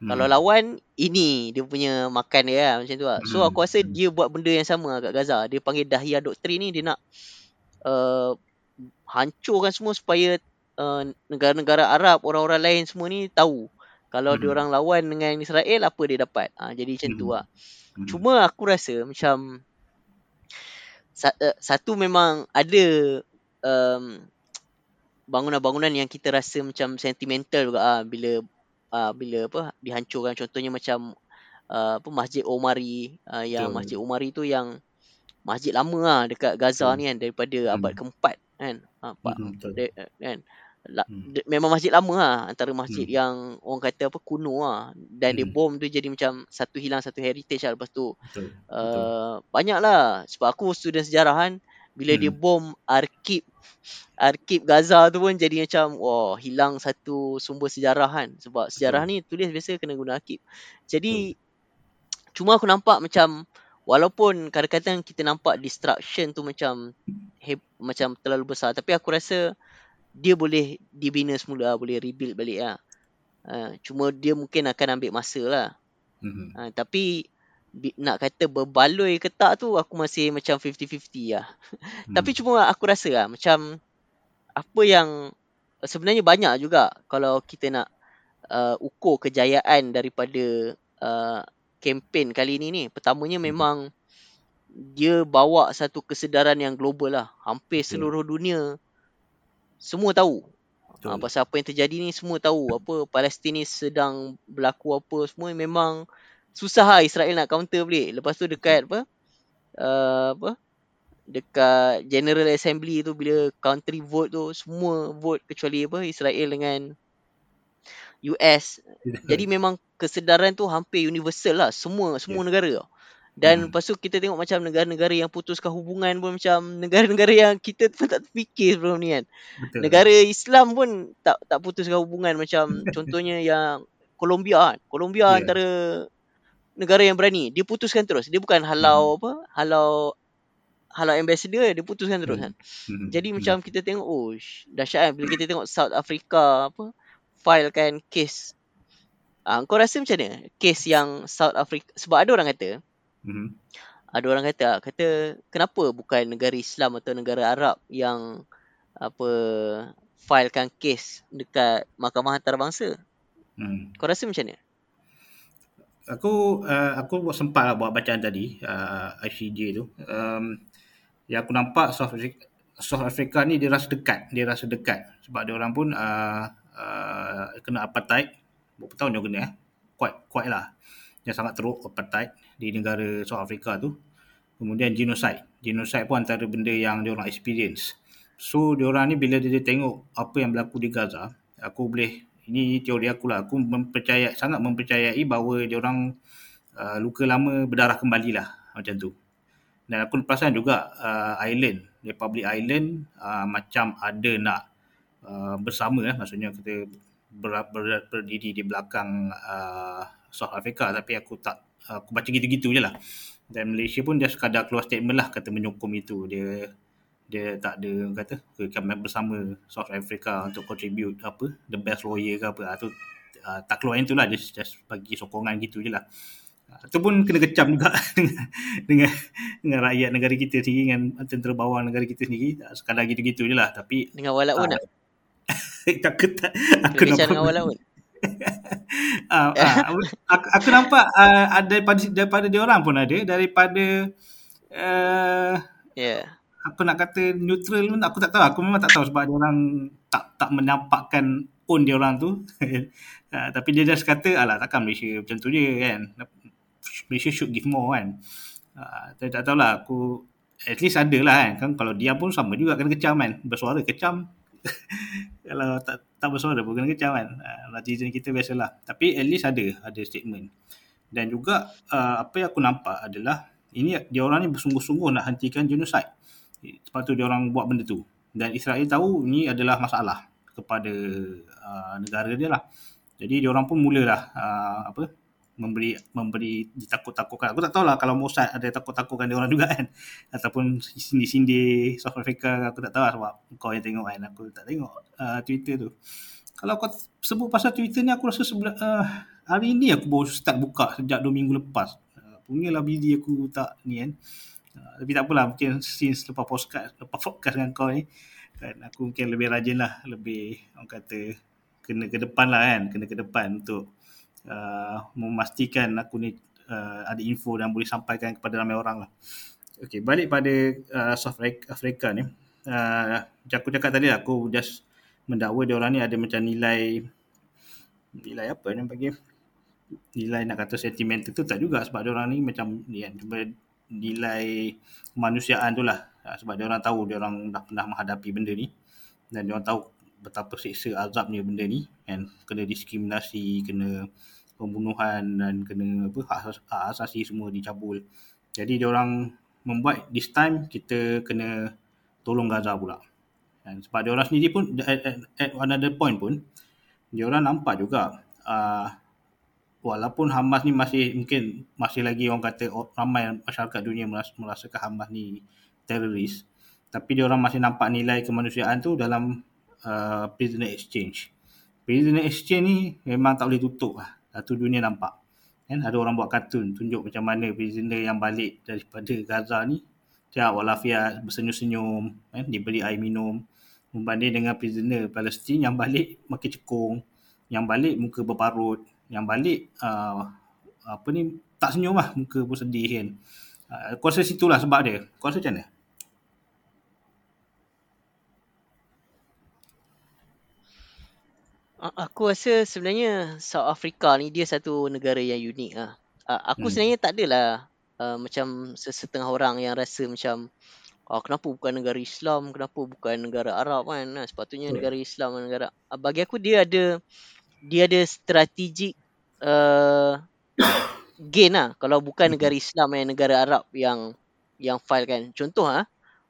Hmm. Kalau lawan ini dia punya makan dia lah macam tu lah. So aku rasa hmm. dia buat benda yang sama kat Gaza. Dia panggil Dahia Doktrin ni dia nak uh, hancurkan semua supaya uh, negara-negara Arab, orang-orang lain semua ni tahu kalau hmm. dia orang lawan dengan Israel apa dia dapat. Ha, jadi macam hmm. tu lah. Hmm. Cuma aku rasa macam uh, satu memang ada um, bangunan-bangunan yang kita rasa macam sentimental juga ah bila uh, bila apa dihancurkan contohnya macam uh, apa Masjid Omari uh, yang Betul. Masjid Omari tu yang masjid lama lah dekat Gaza Betul. ni kan daripada hmm. abad keempat kan ha, Pak, hmm, de, kan La, hmm. de, memang masjid lama lah antara masjid hmm. yang orang kata apa kuno lah dan hmm. dia bom tu jadi macam satu hilang satu heritage lah lepas tu Betul. Uh, Betul. banyak lah sebab aku student sejarah kan bila hmm. dia bom arkib arkib Gaza tu pun jadi macam wah hilang satu sumber sejarah kan sebab sejarah ni tulis biasa kena guna arkib. Jadi hmm. cuma aku nampak macam walaupun kadang-kadang kita nampak destruction tu macam he, macam terlalu besar tapi aku rasa dia boleh dibina semula boleh rebuild balik lah. Uh, cuma dia mungkin akan ambil masa lah. Hmm. Uh, tapi nak kata berbaloi ke tak tu aku masih macam 50-50 lah. Hmm. Tapi cuma aku rasa lah macam apa yang sebenarnya banyak juga kalau kita nak uh, ukur kejayaan daripada uh, kempen kali ni ni. Pertamanya hmm. memang dia bawa satu kesedaran yang global lah. Hampir seluruh dunia semua tahu. Betul. Uh, pasal apa yang terjadi ni semua tahu. Apa Palestin ni sedang berlaku apa semua memang susah lah Israel nak counter balik. Lepas tu dekat apa? Uh, apa? Dekat General Assembly tu bila country vote tu semua vote kecuali apa? Israel dengan US. Jadi memang kesedaran tu hampir universal lah. Semua semua yeah. negara. Dan hmm. lepas tu kita tengok macam negara-negara yang putuskan hubungan pun macam negara-negara yang kita pun tak terfikir sebelum ni kan. Betul. Negara Islam pun tak tak putuskan hubungan macam contohnya yang Colombia kan. Colombia yeah. antara negara yang berani dia putuskan terus dia bukan halau hmm. apa halau halau ambassador dia putuskan terus hmm. kan hmm. jadi hmm. macam kita tengok oh dahsyat kan bila kita tengok South Africa apa file kan case ah kau rasa macam mana case yang South Africa sebab ada orang kata hmm. ada orang kata ah, kata kenapa bukan negara Islam atau negara Arab yang apa filekan case dekat mahkamah antarabangsa Hmm. Kau rasa macam mana? Aku uh, aku buat sempat lah buat bacaan tadi uh, ICJ tu. Um, yang aku nampak South Africa, South Africa ni dia rasa dekat, dia rasa dekat sebab dia orang pun uh, uh, kena apartheid. Berapa tahun dia kena eh? Quite quite lah. Yang sangat teruk apartheid di negara South Africa tu. Kemudian genocide. Genocide pun antara benda yang dia orang experience. So dia orang ni bila dia tengok apa yang berlaku di Gaza, aku boleh ini teori aku lah. Aku mempercayai, sangat mempercayai bahawa dia orang uh, luka lama berdarah kembali lah macam tu. Dan aku perasan juga uh, Island, Republic Island uh, macam ada nak uh, bersama lah. Maksudnya kita ber, ber, berdiri di belakang uh, South Africa tapi aku tak, aku baca gitu-gitu je lah. Dan Malaysia pun dia sekadar keluar statement lah kata menyokong itu. Dia dia tak ada kata kami bersama. South Africa untuk contribute apa the best lawyer ke apa. Tu uh, tak keluar yang tu lah. Just, just bagi sokongan gitu je lah. Itu uh, pun kena kecam juga dengan, dengan, dengan rakyat negara kita sendiri dengan tentera bawah negara kita sendiri. Sekadar gitu-gitu je lah. Tapi dengan walaupun uh, lah. tak ketat aku nampak dengan walaupun uh, uh, aku, aku nampak uh, daripada daripada dia orang pun ada. Daripada uh, yeah aku nak kata neutral pun aku tak tahu. Aku memang tak tahu sebab dia orang tak tak menampakkan own dia orang tu. Uh, tapi dia just kata alah takkan Malaysia macam tu je kan? Malaysia should give more kan? Uh, tak, tak tahulah aku at least ada lah kan. kan kalau dia pun sama juga kena kecam kan? Bersuara kecam. Kalau tak tak bersuara pun kena kecam kan? Uh, netizen kita biasalah. Tapi at least ada ada statement. Dan juga apa yang aku nampak adalah ini dia orang ni bersungguh-sungguh nak hentikan genocide sebab tu dia orang buat benda tu. Dan Israel tahu ini adalah masalah kepada uh, negara dia lah. Jadi dia orang pun mulalah uh, apa memberi memberi ditakut-takutkan. Aku tak tahu lah kalau Mossad ada takut-takutkan dia orang juga kan. Ataupun sindi-sindi South Africa aku tak tahu lah sebab kau yang tengok kan. Aku tak tengok uh, Twitter tu. Kalau kau sebut pasal Twitter ni aku rasa sebelah, uh, hari ni aku baru start buka sejak 2 minggu lepas. Uh, punyalah busy aku tak ni kan. Uh, tapi tak apalah mungkin since lepas podcast lepas podcast dengan kau ni kan aku mungkin lebih rajin lah lebih orang kata kena ke depan lah kan kena ke depan untuk uh, memastikan aku ni uh, ada info dan boleh sampaikan kepada ramai orang lah. Okay, balik pada uh, South Africa ni. Uh, aku cakap tadi lah, aku just mendakwa dia orang ni ada macam nilai nilai apa ni bagi? Nilai nak kata sentimental tu tak juga sebab dia orang ni macam ni kan nilai kemanusiaan tu lah. Ha, sebab dia orang tahu dia orang dah pernah menghadapi benda ni. Dan dia orang tahu betapa seksa azabnya benda ni. Kan kena diskriminasi kena pembunuhan dan kena apa hak, hak asasi semua dicabul. Jadi dia orang membuat this time kita kena tolong Gaza pula. Dan sebab dia orang sendiri pun at, at, at another point pun dia orang nampak juga uh, walaupun Hamas ni masih mungkin masih lagi orang kata ramai masyarakat dunia merasakan Hamas ni teroris. Tapi dia orang masih nampak nilai kemanusiaan tu dalam uh, prisoner exchange. Prisoner exchange ni memang tak boleh tutup lah. Satu dunia nampak. Kan? Ada orang buat kartun tunjuk macam mana prisoner yang balik daripada Gaza ni. Siap walafiat bersenyum-senyum kan? Diberi air minum. Membanding dengan prisoner Palestin yang balik makin cekung. Yang balik muka berparut yang balik uh, apa ni tak senyum lah muka pun sedih kan uh, aku rasa situlah sebab dia kau rasa macam mana Aku rasa sebenarnya South Africa ni dia satu negara yang unik lah. Aku hmm. sebenarnya tak adalah uh, macam sesetengah orang yang rasa macam uh, kenapa bukan negara Islam, kenapa bukan negara Arab kan. Nah, sepatutnya hmm. negara Islam negara uh, bagi aku dia ada dia ada strategik uh, gain lah kalau bukan hmm. negara Islam yang negara Arab yang yang file kan contoh ah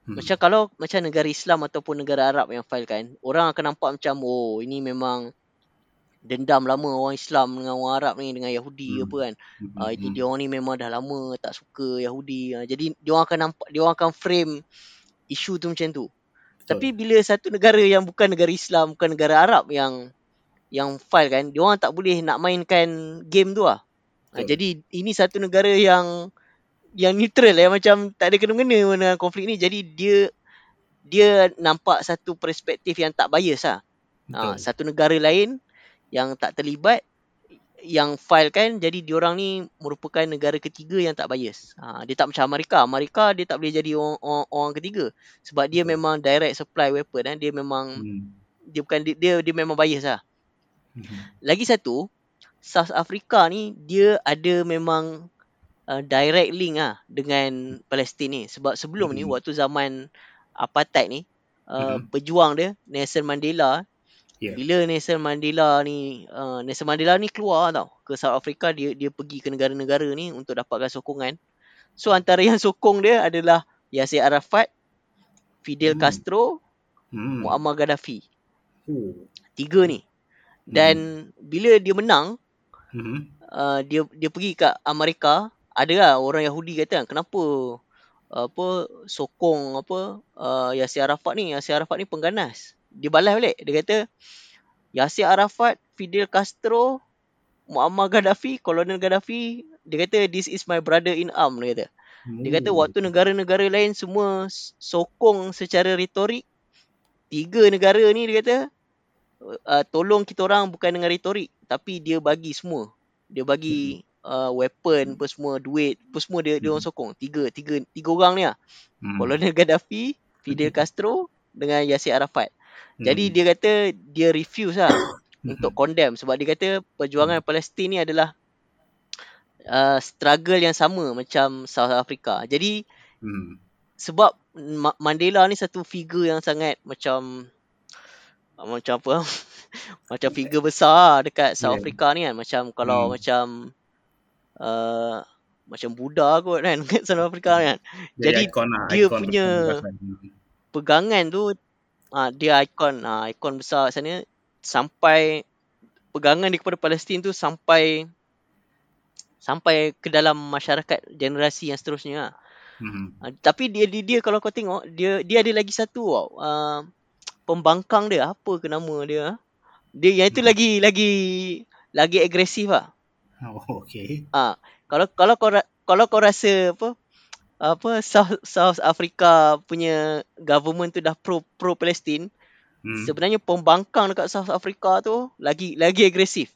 hmm. macam kalau macam negara Islam ataupun negara Arab yang file kan orang akan nampak macam oh ini memang dendam lama orang Islam dengan orang Arab ni dengan Yahudi hmm. apa kan hmm. uh, ini dia orang ni memang dah lama tak suka Yahudi uh, jadi dia orang akan nampak dia orang akan frame isu tu macam tu Betul. tapi bila satu negara yang bukan negara Islam bukan negara Arab yang yang file kan dia orang tak boleh nak mainkan game tu lah. Ha, jadi ini satu negara yang yang neutral yang macam tak ada kena-mengena dengan konflik ni jadi dia dia nampak satu perspektif yang tak bias lah. Ha, satu negara lain yang tak terlibat yang file kan jadi diorang ni merupakan negara ketiga yang tak bias. Ha, dia tak macam Amerika. Amerika dia tak boleh jadi orang, orang, orang ketiga sebab dia memang direct supply weapon kan. Dia memang Hmm. dia bukan dia dia, dia memang bias lah. Mhm. Lagi satu South Africa ni dia ada memang uh, direct link ah dengan Palestin ni sebab sebelum ni Mhm. waktu zaman apartheid ni uh, Mhm. pejuang dia Nelson Mandela Ya. bila Nelson Mandela ni uh, Nelson Mandela ni keluar tau ke South Africa dia dia pergi ke negara-negara ni untuk dapatkan sokongan. So antara yang sokong dia adalah Yasser Arafat, Fidel Hmm. Castro, Hmm. Muammar Gaddafi. Oh. Tiga ni. Dan bila dia menang, Mhm. uh, dia dia pergi kat Amerika, ada lah orang Yahudi kata kan, kenapa apa sokong apa uh, Yasir Arafat ni, Yasir Arafat ni pengganas. Dia balas balik. Dia kata Yasir Arafat, Fidel Castro, Muammar Gaddafi, Kolonel Gaddafi, dia kata this is my brother in arm dia kata. Dia kata waktu negara-negara lain semua sokong secara retorik, tiga negara ni dia kata uh, tolong kita orang bukan dengan retorik tapi dia bagi semua. Dia bagi uh, weapon apa semua, duit, apa semua dia dia orang sokong. Tiga tiga tiga orang ni lah. Hmm. Kolonel Gaddafi, Fidel Castro dengan Yasir Arafat. Jadi Hmm. dia kata dia refuse lah untuk condemn sebab dia kata perjuangan Palestin ni adalah uh, struggle yang sama macam South Africa. Jadi Hmm. sebab Ma- Mandela ni satu figure yang sangat macam macam apa macam figure besar dekat South Yeah. Africa ni kan macam kalau Hmm. macam uh, macam Buddha kot kan kat South Africa ni kan Jadi ikon lah, dia ikon punya- pegangan tu uh, dia ikon uh, ikon besar kat sana sampai pegangan dia kepada Palestin tu sampai sampai ke dalam masyarakat generasi yang seterusnya lah. Hmm. Uh, tapi dia, dia dia kalau kau tengok dia dia ada lagi satu tau. Uh, pembangkang dia apa ke nama dia? ah? Dia yang itu lagi lagi lagi agresif lah. Oh, okay. Ah, kalau kalau kau kalau kau rasa apa apa South South Africa punya government tu dah pro pro Palestin, Hmm. sebenarnya pembangkang dekat South Africa tu lagi lagi agresif.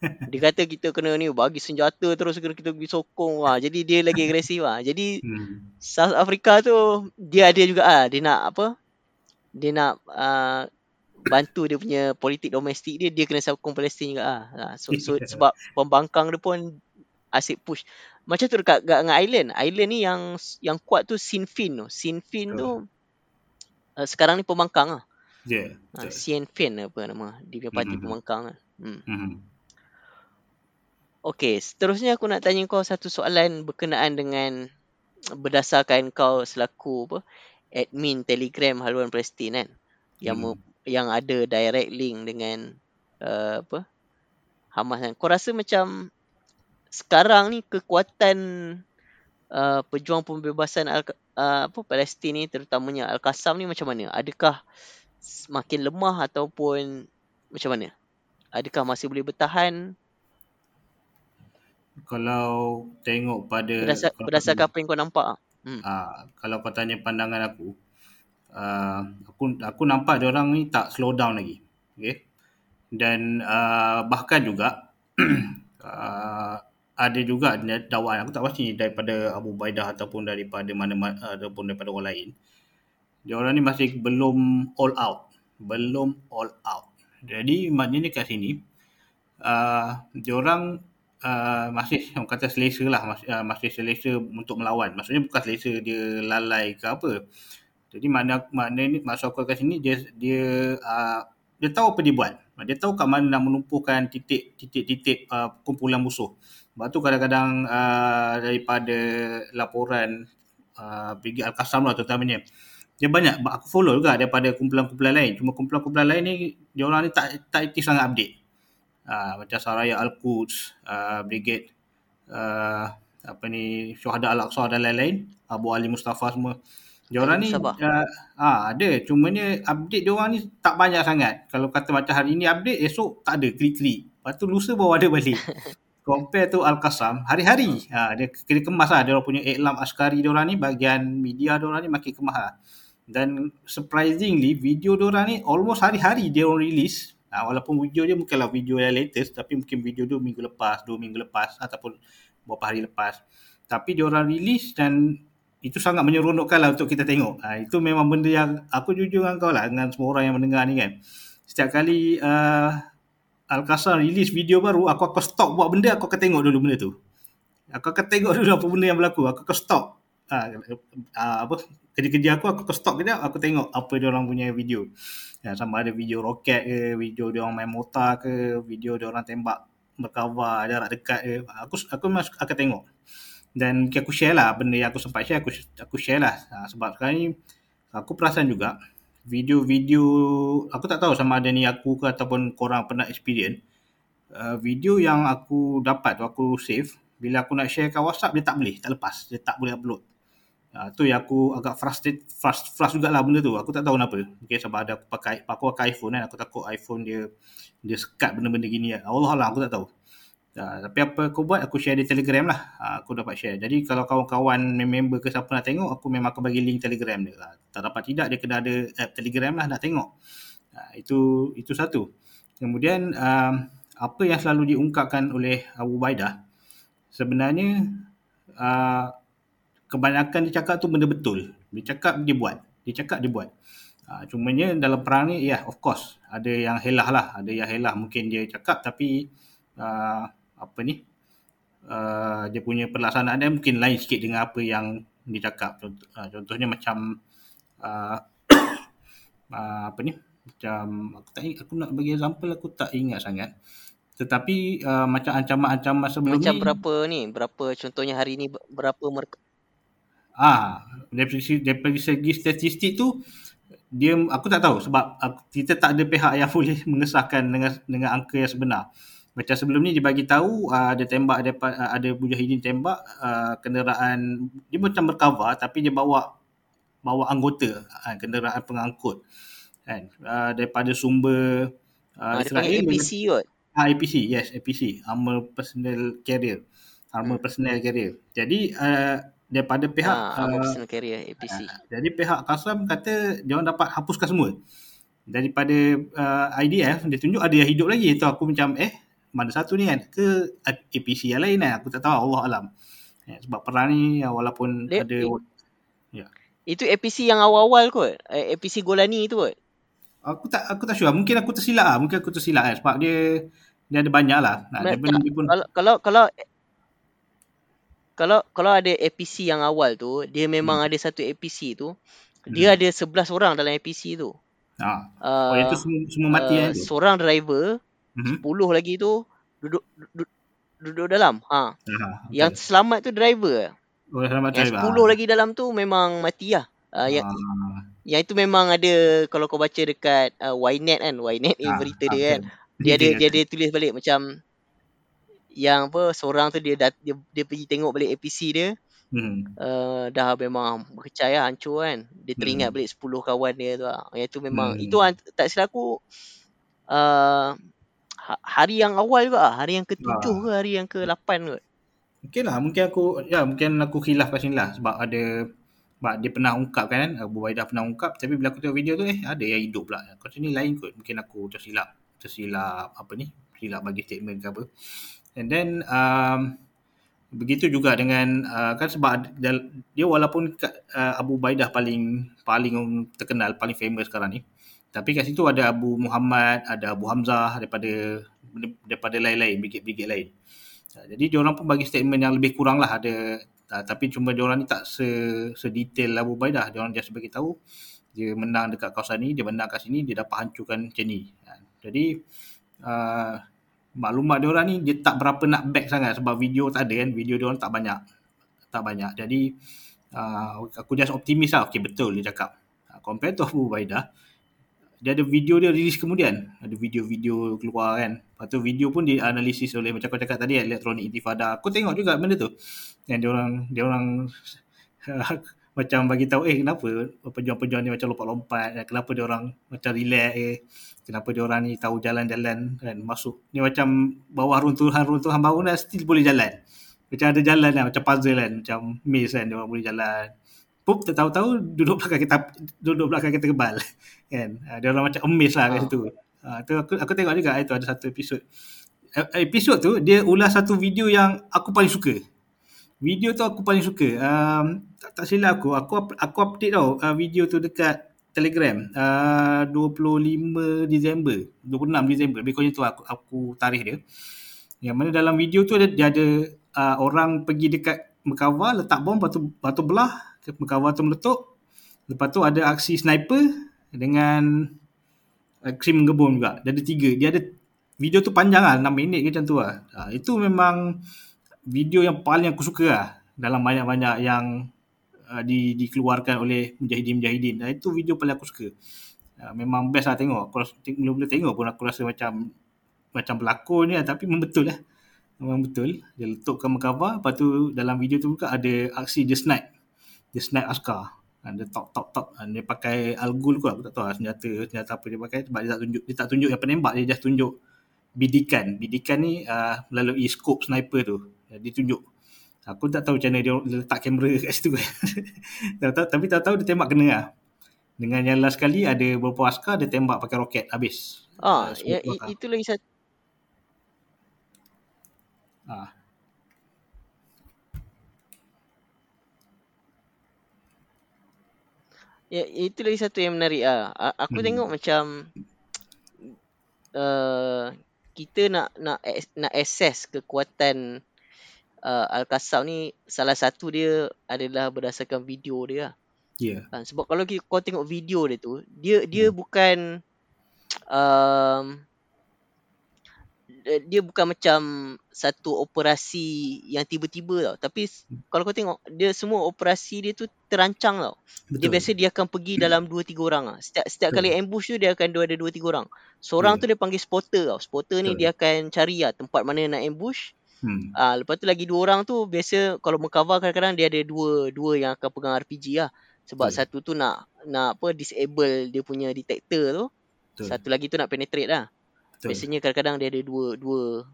Dia kata kita kena ni bagi senjata terus kena kita pergi sokong wah. Jadi dia lagi agresif lah. Jadi Hmm. South Africa tu dia ada juga ah dia nak apa? Dia nak uh, bantu dia punya politik domestik dia dia kena sokong Palestin juga ah. Ha, so, so Yeah. sebab pembangkang dia pun asyik push. Macam tu dekat, dekat dengan Island. Island ni yang yang kuat tu Sinn Féin tu. Sinn Féin tu uh, sekarang ni pembangkang ah. Ya. Ha. Sinn Féin apa nama dia punya parti Mhm. pembangkang ah. Hmm. Hmm. Okey, seterusnya aku nak tanya kau satu soalan berkenaan dengan berdasarkan kau selaku apa admin Telegram haluan Palestin kan yang Hmm. yang ada direct link dengan uh, apa Hamas kan. Kau rasa macam sekarang ni kekuatan uh, pejuang pembebasan Al, uh, apa Palestin ni terutamanya Al-Qassam ni macam mana? Adakah semakin lemah ataupun macam mana? Adakah masih boleh bertahan Kalau tengok pada berdasar, kalau berdasarkan apa yang kau nampak? Hmm. Ah, kalau kau tanya pandangan aku, uh, aku aku nampak dia orang ni tak slow down lagi. Okay? Dan uh, bahkan juga uh, ada juga dakwaan aku tak pasti daripada Abu Baidah ataupun daripada mana ataupun daripada orang lain. Dia orang ni masih belum all out. Belum all out. Jadi maknanya kat sini uh, dia orang uh, masih orang kata selesa lah masih, uh, masih selesa untuk melawan. Maksudnya bukan selesa dia lalai ke apa. Jadi makna makna ni maksud aku kat sini dia dia uh, dia tahu apa dia buat. Dia tahu kat mana nak menumpukan titik titik-titik uh, kumpulan musuh. Sebab tu kadang-kadang uh, daripada laporan uh, Brigade Al-Qassam lah terutamanya. Dia banyak aku follow juga daripada kumpulan-kumpulan lain. Cuma kumpulan-kumpulan lain ni dia orang ni tak tak aktif sangat update. Uh, macam Saraya Al-Quds, uh, Brigade uh, apa ni Syuhada Al-Aqsa dan lain-lain, Abu Ali Mustafa semua. Dia orang ni Sabah. uh, ah ada cumanya update dia orang ni tak banyak sangat. Kalau kata macam hari ni update esok tak ada klik-klik. Lepas tu lusa baru ada balik. Compare tu Al-Qassam hari-hari. Ha, dia kena kemas lah. Dia orang punya iklam askari dia orang ni bahagian media dia orang ni makin kemas lah. Dan surprisingly video dia orang ni almost hari-hari dia orang release Uh, walaupun video dia bukanlah video yang latest tapi mungkin video tu minggu lepas, dua minggu lepas ataupun beberapa hari lepas. Tapi dia orang release dan itu sangat menyeronokkan lah untuk kita tengok. Uh, itu memang benda yang aku jujur dengan kau lah dengan semua orang yang mendengar ni kan. Setiap kali uh, Alcasa release video baru, aku akan stop buat benda, aku akan tengok dulu benda tu. Aku akan tengok dulu apa benda yang berlaku. Aku akan stop. Uh, uh, apa kerja-kerja aku, aku akan stop kejap, aku tengok apa dia orang punya video. Ya, sama ada video roket ke, video dia orang main motor ke, video dia orang tembak bercover jarak dekat ke. Aku aku memang akan tengok. Dan mungkin aku share lah benda yang aku sempat share, aku aku share lah. Ha, sebab sekarang ni aku perasan juga video-video, aku tak tahu sama ada ni aku ke ataupun korang pernah experience. Uh, video yang aku dapat tu aku save, bila aku nak share kat WhatsApp dia tak boleh, tak lepas. Dia tak boleh upload. Uh, tu yang aku agak frustrated, frust, frust jugalah benda tu. Aku tak tahu kenapa. Okay, sebab ada aku pakai, aku pakai iPhone kan. Aku takut iPhone dia dia sekat benda-benda gini. Allah lah, aku tak tahu. Uh, tapi apa aku buat, aku share di Telegram lah. Uh, aku dapat share. Jadi kalau kawan-kawan member ke siapa nak tengok, aku memang akan bagi link Telegram dia. Uh, tak dapat tidak, dia kena ada app Telegram lah nak tengok. Uh, itu itu satu. Kemudian, uh, apa yang selalu diungkapkan oleh Abu Baidah, sebenarnya uh, kebanyakan dia cakap tu benda betul. Dia cakap dia buat. Dia cakap dia buat. Uh, cumanya dalam perang ni, ya yeah, of course. Ada yang helah lah. Ada yang helah mungkin dia cakap tapi uh, apa ni, uh, dia punya pelaksanaan dia mungkin lain sikit dengan apa yang dia cakap. Contoh, uh, contohnya macam uh, uh, apa ni, macam aku tak aku nak bagi example aku tak ingat sangat. Tetapi uh, macam ancaman-ancaman sebelum macam ni. Macam berapa ni? Berapa contohnya hari ni berapa mereka Ah, dari segi, dari segi statistik tu dia aku tak tahu sebab kita tak ada pihak yang boleh mengesahkan dengan dengan angka yang sebenar. Macam sebelum ni dia bagi tahu uh, ada tembak ada ada mujahidin tembak uh, kenderaan dia macam bercover tapi dia bawa bawa anggota uh, kenderaan pengangkut kan uh, daripada sumber uh, uh, Israel APC kot. Ah APC yes APC armor personnel carrier armor hmm. personnel carrier. Jadi uh, daripada pihak ha, uh, personal carrier APC. Uh, jadi pihak Kasam kata dia orang dapat hapuskan semua. Daripada uh, IDF dia tunjuk ada yang hidup lagi tu aku macam eh mana satu ni kan ke APC yang lain kan aku tak tahu Allah alam. Ya, sebab perang ni ya, walaupun dia, ada ya. Itu APC yang awal-awal kot. Eh, APC Golani tu kot. Aku tak aku tak sure. Mungkin aku tersilap lah. Mungkin aku tersilap kan. Sebab dia dia ada banyak lah. Nah, dia pun, dia pun... Kalau, kalau kalau kalau kalau ada APC yang awal tu, dia memang hmm. ada satu APC tu. Dia hmm. ada 11 orang dalam APC tu. Ha. Uh, oh, itu semua, semua mati uh, kan? Seorang driver, hmm. 10 lagi tu duduk duduk, duduk dalam. Ha. Uh, okay. Yang selamat tu driver. Oh, selamat yang driver. 10 lagi dalam tu memang mati lah. Uh, yang, uh. yang itu memang ada kalau kau baca dekat uh, Ynet kan, Ynet uh, berita dia kan. Dia ada dia ada tulis balik macam yang apa seorang tu dia dat, dia, dia pergi tengok balik APC dia hmm. uh, dah memang berkecai lah, hancur kan dia teringat hmm. balik 10 kawan dia tu lah. yang itu memang hmm. itu tak silap aku uh, hari yang awal juga hari yang ketujuh ha. ke hari yang ke lapan ke mungkin lah mungkin aku ya mungkin aku khilaf kat sini lah sebab ada sebab dia pernah ungkap kan Abu Waidah pernah ungkap tapi bila aku tengok video tu eh ada yang hidup pula kau sini lain kot mungkin aku tersilap tersilap apa ni silap bagi statement ke apa And then um, begitu juga dengan uh, kan sebab dia walaupun uh, Abu Baidah paling paling terkenal paling famous sekarang ni tapi kat situ ada Abu Muhammad ada Abu Hamzah daripada daripada lain-lain bigit-bigit lain. Uh, jadi dia orang pun bagi statement yang lebih kurang lah ada uh, tapi cuma dia orang ni tak se sedetail Abu Baidah dia orang just bagi tahu dia menang dekat kawasan ni dia menang kat sini dia dapat hancurkan macam ni. Uh, jadi uh, maklumat dia orang ni dia tak berapa nak back sangat sebab video tak ada kan. Video dia orang tak banyak. Tak banyak. Jadi uh, aku just optimis lah. Okay betul dia cakap. Uh, compare to Abu Baidah dia ada video dia release kemudian. Ada video-video keluar kan. Lepas tu video pun dianalisis oleh macam kau cakap tadi elektronik intifada. Aku tengok juga benda tu. Dan dia orang dia orang macam bagi tahu eh kenapa? Pejuang-pejuang ni macam lompat-lompat. Kenapa dia orang macam relax eh kenapa dia orang ni tahu jalan-jalan kan masuk ni macam bawah runtuhan-runtuhan bangunan still boleh jalan macam ada jalan lah macam puzzle kan macam maze kan dia orang boleh jalan pup tak tahu-tahu duduk belakang kita duduk belakang kita kebal kan ah, dia orang macam amazed lah kat situ Uh, tu aku aku tengok juga itu ada satu episod. Uh, episod tu dia ulas satu video yang aku paling suka. Video tu aku paling suka. Um, tak, tak silap aku, aku aku update tau uh, video tu dekat Telegram uh, 25 Disember, 26 Disember. Lebih kurang tu aku, aku tarikh dia. Yang mana dalam video tu dia, dia ada uh, orang pergi dekat Mekawah letak bom batu batu belah Mekawah tu meletup. Lepas tu ada aksi sniper dengan uh, krim menggebun juga. Dia ada tiga. Dia ada video tu panjang lah 6 minit ke macam tu lah. Uh, itu memang video yang paling aku suka lah dalam banyak-banyak yang uh, di, dikeluarkan oleh mujahidin-mujahidin. Uh, itu video paling aku suka. Uh, memang best lah tengok. Aku rasa, mula-mula tengok pun aku rasa macam macam berlakon ni lah. Tapi memang betul lah. Memang betul. Dia letupkan cover. Lepas tu dalam video tu juga ada aksi dia snipe. Dia snipe askar. Dia top top top. Dia pakai Algul kot. Aku tak tahu lah senjata, senjata apa dia pakai. Sebab dia tak tunjuk, dia tak tunjuk yang penembak. Dia just tunjuk bidikan. Bidikan ni uh, melalui scope sniper tu. Dia tunjuk. Aku tak tahu macam mana dia letak kamera kat situ kan. Tapi tak tahu dia tembak kena lah. Dengan yang last kali ada beberapa askar dia tembak pakai roket habis. Ah, uh, ya, itu lagi satu. Ah. Ya, itu lagi satu yang menarik ah. Aku hmm. tengok macam uh, kita nak nak nak access kekuatan uh, Al-Qassam ni salah satu dia adalah berdasarkan video dia lah. Yeah. sebab kalau kau tengok video dia tu, dia dia hmm. bukan um, dia bukan macam satu operasi yang tiba-tiba tau. Tapi hmm. kalau kau tengok dia semua operasi dia tu terancang tau. Betul. Dia biasa dia akan pergi dalam 2 3 orang ah. Setiap setiap Betul. kali ambush tu dia akan ada 2 3 orang. Seorang yeah. tu dia panggil spotter tau. Spotter Betul. ni dia akan cari lah tempat mana nak ambush. Hmm. Ah, lepas tu lagi dua orang tu biasa kalau mengcover kadang-kadang dia ada dua dua yang akan pegang RPG lah. Sebab hmm. satu tu nak nak apa disable dia punya detector tu. Betul. Satu lagi tu nak penetrate lah. Betul. Biasanya kadang-kadang dia ada dua dua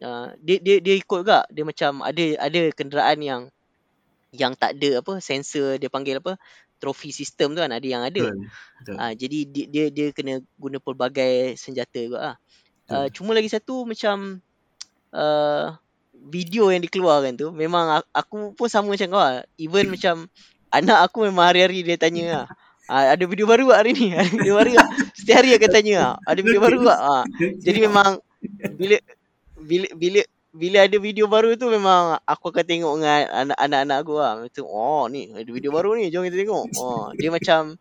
uh, dia dia dia ikut juga. Dia macam ada ada kenderaan yang yang tak ada apa sensor dia panggil apa trophy system tu kan ada yang ada. Betul. Betul. Uh, jadi dia, dia dia kena guna pelbagai senjata juga lah. Uh, cuma lagi satu macam uh, video yang dikeluarkan tu memang aku pun sama macam kau lah. Even macam anak aku memang hari-hari dia tanya lah. Ha, ada video baru hari ni? Ada video baru lah. Setiap hari akan tanya lah. Ada video baru tak? Ha. Jadi memang bila bila bila bila ada video baru tu memang aku akan tengok dengan anak-anak aku lah. Macam, oh ni ada video baru ni. Jom kita tengok. Oh, dia macam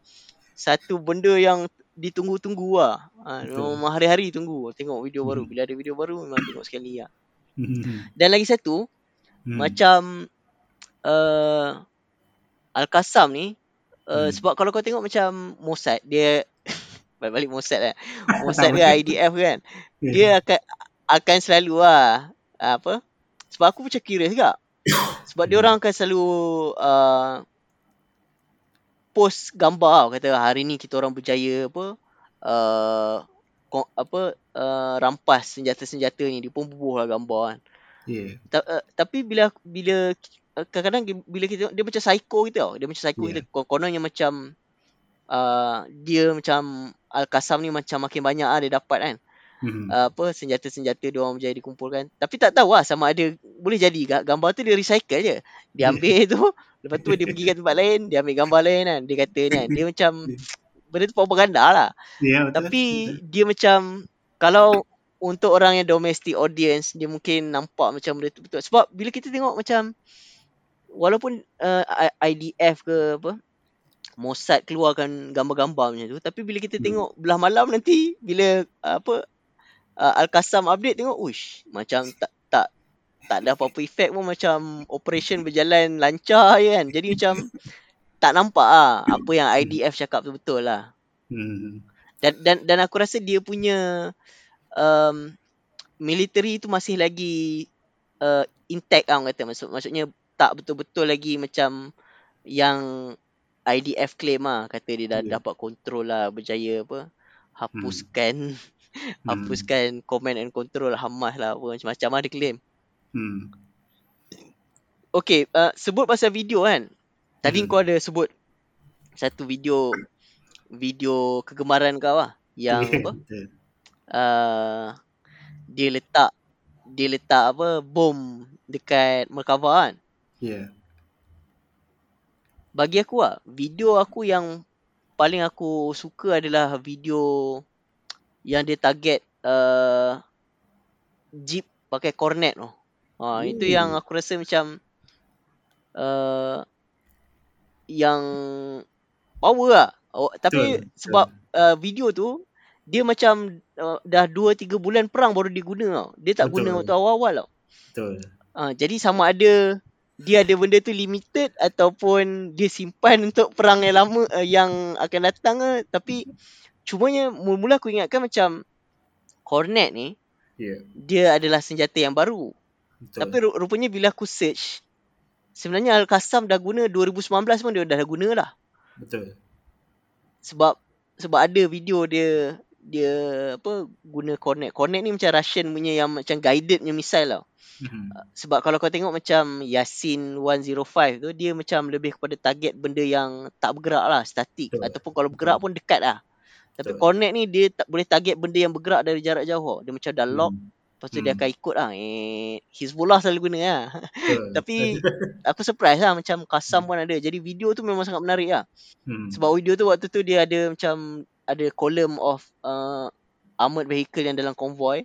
satu benda yang ditunggu-tunggu lah. Ha, memang hari-hari tunggu tengok video baru. Bila ada video baru memang tengok sekali lah. Dan lagi satu hmm. macam uh, Al-Qassam ni uh, hmm. sebab kalau kau tengok macam Mossad dia balik-balik Mossad lah. Mossad dia IDF kan. Yeah. Dia akan akan selalu lah apa? Sebab aku macam curious juga. Sebab dia orang akan selalu uh, post gambar kata hari ni kita orang berjaya apa uh, apa uh, rampas senjata-senjata ni dia pun bubuh lah gambar kan. Yeah. Ta- uh, tapi bila bila uh, kadang-kadang bila kita dia macam psycho gitu tau. Dia macam psycho yeah. kita kononnya macam uh, dia macam Al-Qasam ni macam makin banyak ah dia dapat kan. Mm-hmm. Uh, apa senjata-senjata dia orang berjaya dikumpulkan. Tapi tak tahu lah sama ada boleh jadi gambar tu dia recycle je. Dia ambil yeah. tu lepas tu dia pergi ke tempat lain, dia ambil gambar lain kan. Dia kata kan dia macam benda tu propaganda lah. Yeah, Tapi betul. dia macam kalau untuk orang yang domestic audience dia mungkin nampak macam benda tu betul. Sebab bila kita tengok macam walaupun uh, IDF ke apa Mossad keluarkan gambar-gambar macam tu tapi bila kita hmm. tengok belah malam nanti bila uh, apa uh, Al-Qassam update tengok uish macam tak tak tak ada apa-apa efek pun macam operation berjalan lancar je kan. Jadi macam tak nampak ah apa yang IDF cakap tu betul lah. Hmm. Dan dan dan aku rasa dia punya um, military tu masih lagi uh, intact ah kata maksud maksudnya tak betul-betul lagi macam yang IDF claim ah kata dia dah yeah. dapat kontrol lah berjaya apa hapuskan hmm. hapuskan command and control Hamas lah apa macam-macam ada claim. Hmm. Okay, uh, sebut pasal video kan. Tadi hmm. kau ada sebut satu video video kegemaran kau lah yang apa? uh, dia letak dia letak apa bom dekat Merkava kan. Ya. Yeah. Bagi aku lah, video aku yang paling aku suka adalah video yang dia target uh, jeep pakai cornet tu. Ha, itu yang aku rasa macam uh, yang power lah. Oh, tapi betul, sebab Uh, video tu dia macam uh, dah 2 3 bulan perang baru dia guna tau. Dia tak betul. guna waktu awal-awal tau. Betul. Uh, jadi sama ada dia ada benda tu limited ataupun dia simpan untuk perang yang lama uh, yang akan datang ke tapi cumanya mula-mula aku ingatkan macam Hornet ni yeah. dia adalah senjata yang baru. Betul. Tapi rupanya bila aku search sebenarnya Al-Qassam dah guna 2019 pun dia dah guna lah. Betul. Sebab sebab ada video dia dia apa guna connect connect ni macam Russian punya yang macam guided punya missile tau. Mm-hmm. Sebab kalau kau tengok macam Yasin 105 tu dia macam lebih kepada target benda yang tak bergerak lah statik Betul. ataupun kalau bergerak Betul. pun dekat lah. Tapi Betul. connect ni dia tak boleh target benda yang bergerak dari jarak jauh. Dia macam dah lock mm. Lepas tu hmm. dia akan ikut lah. Eh, Hezbollah selalu guna lah. Tapi aku surprise lah macam Kasam pun ada. Jadi video tu memang sangat menarik lah. Hmm. Sebab video tu waktu tu dia ada macam ada column of uh, armored vehicle yang dalam convoy.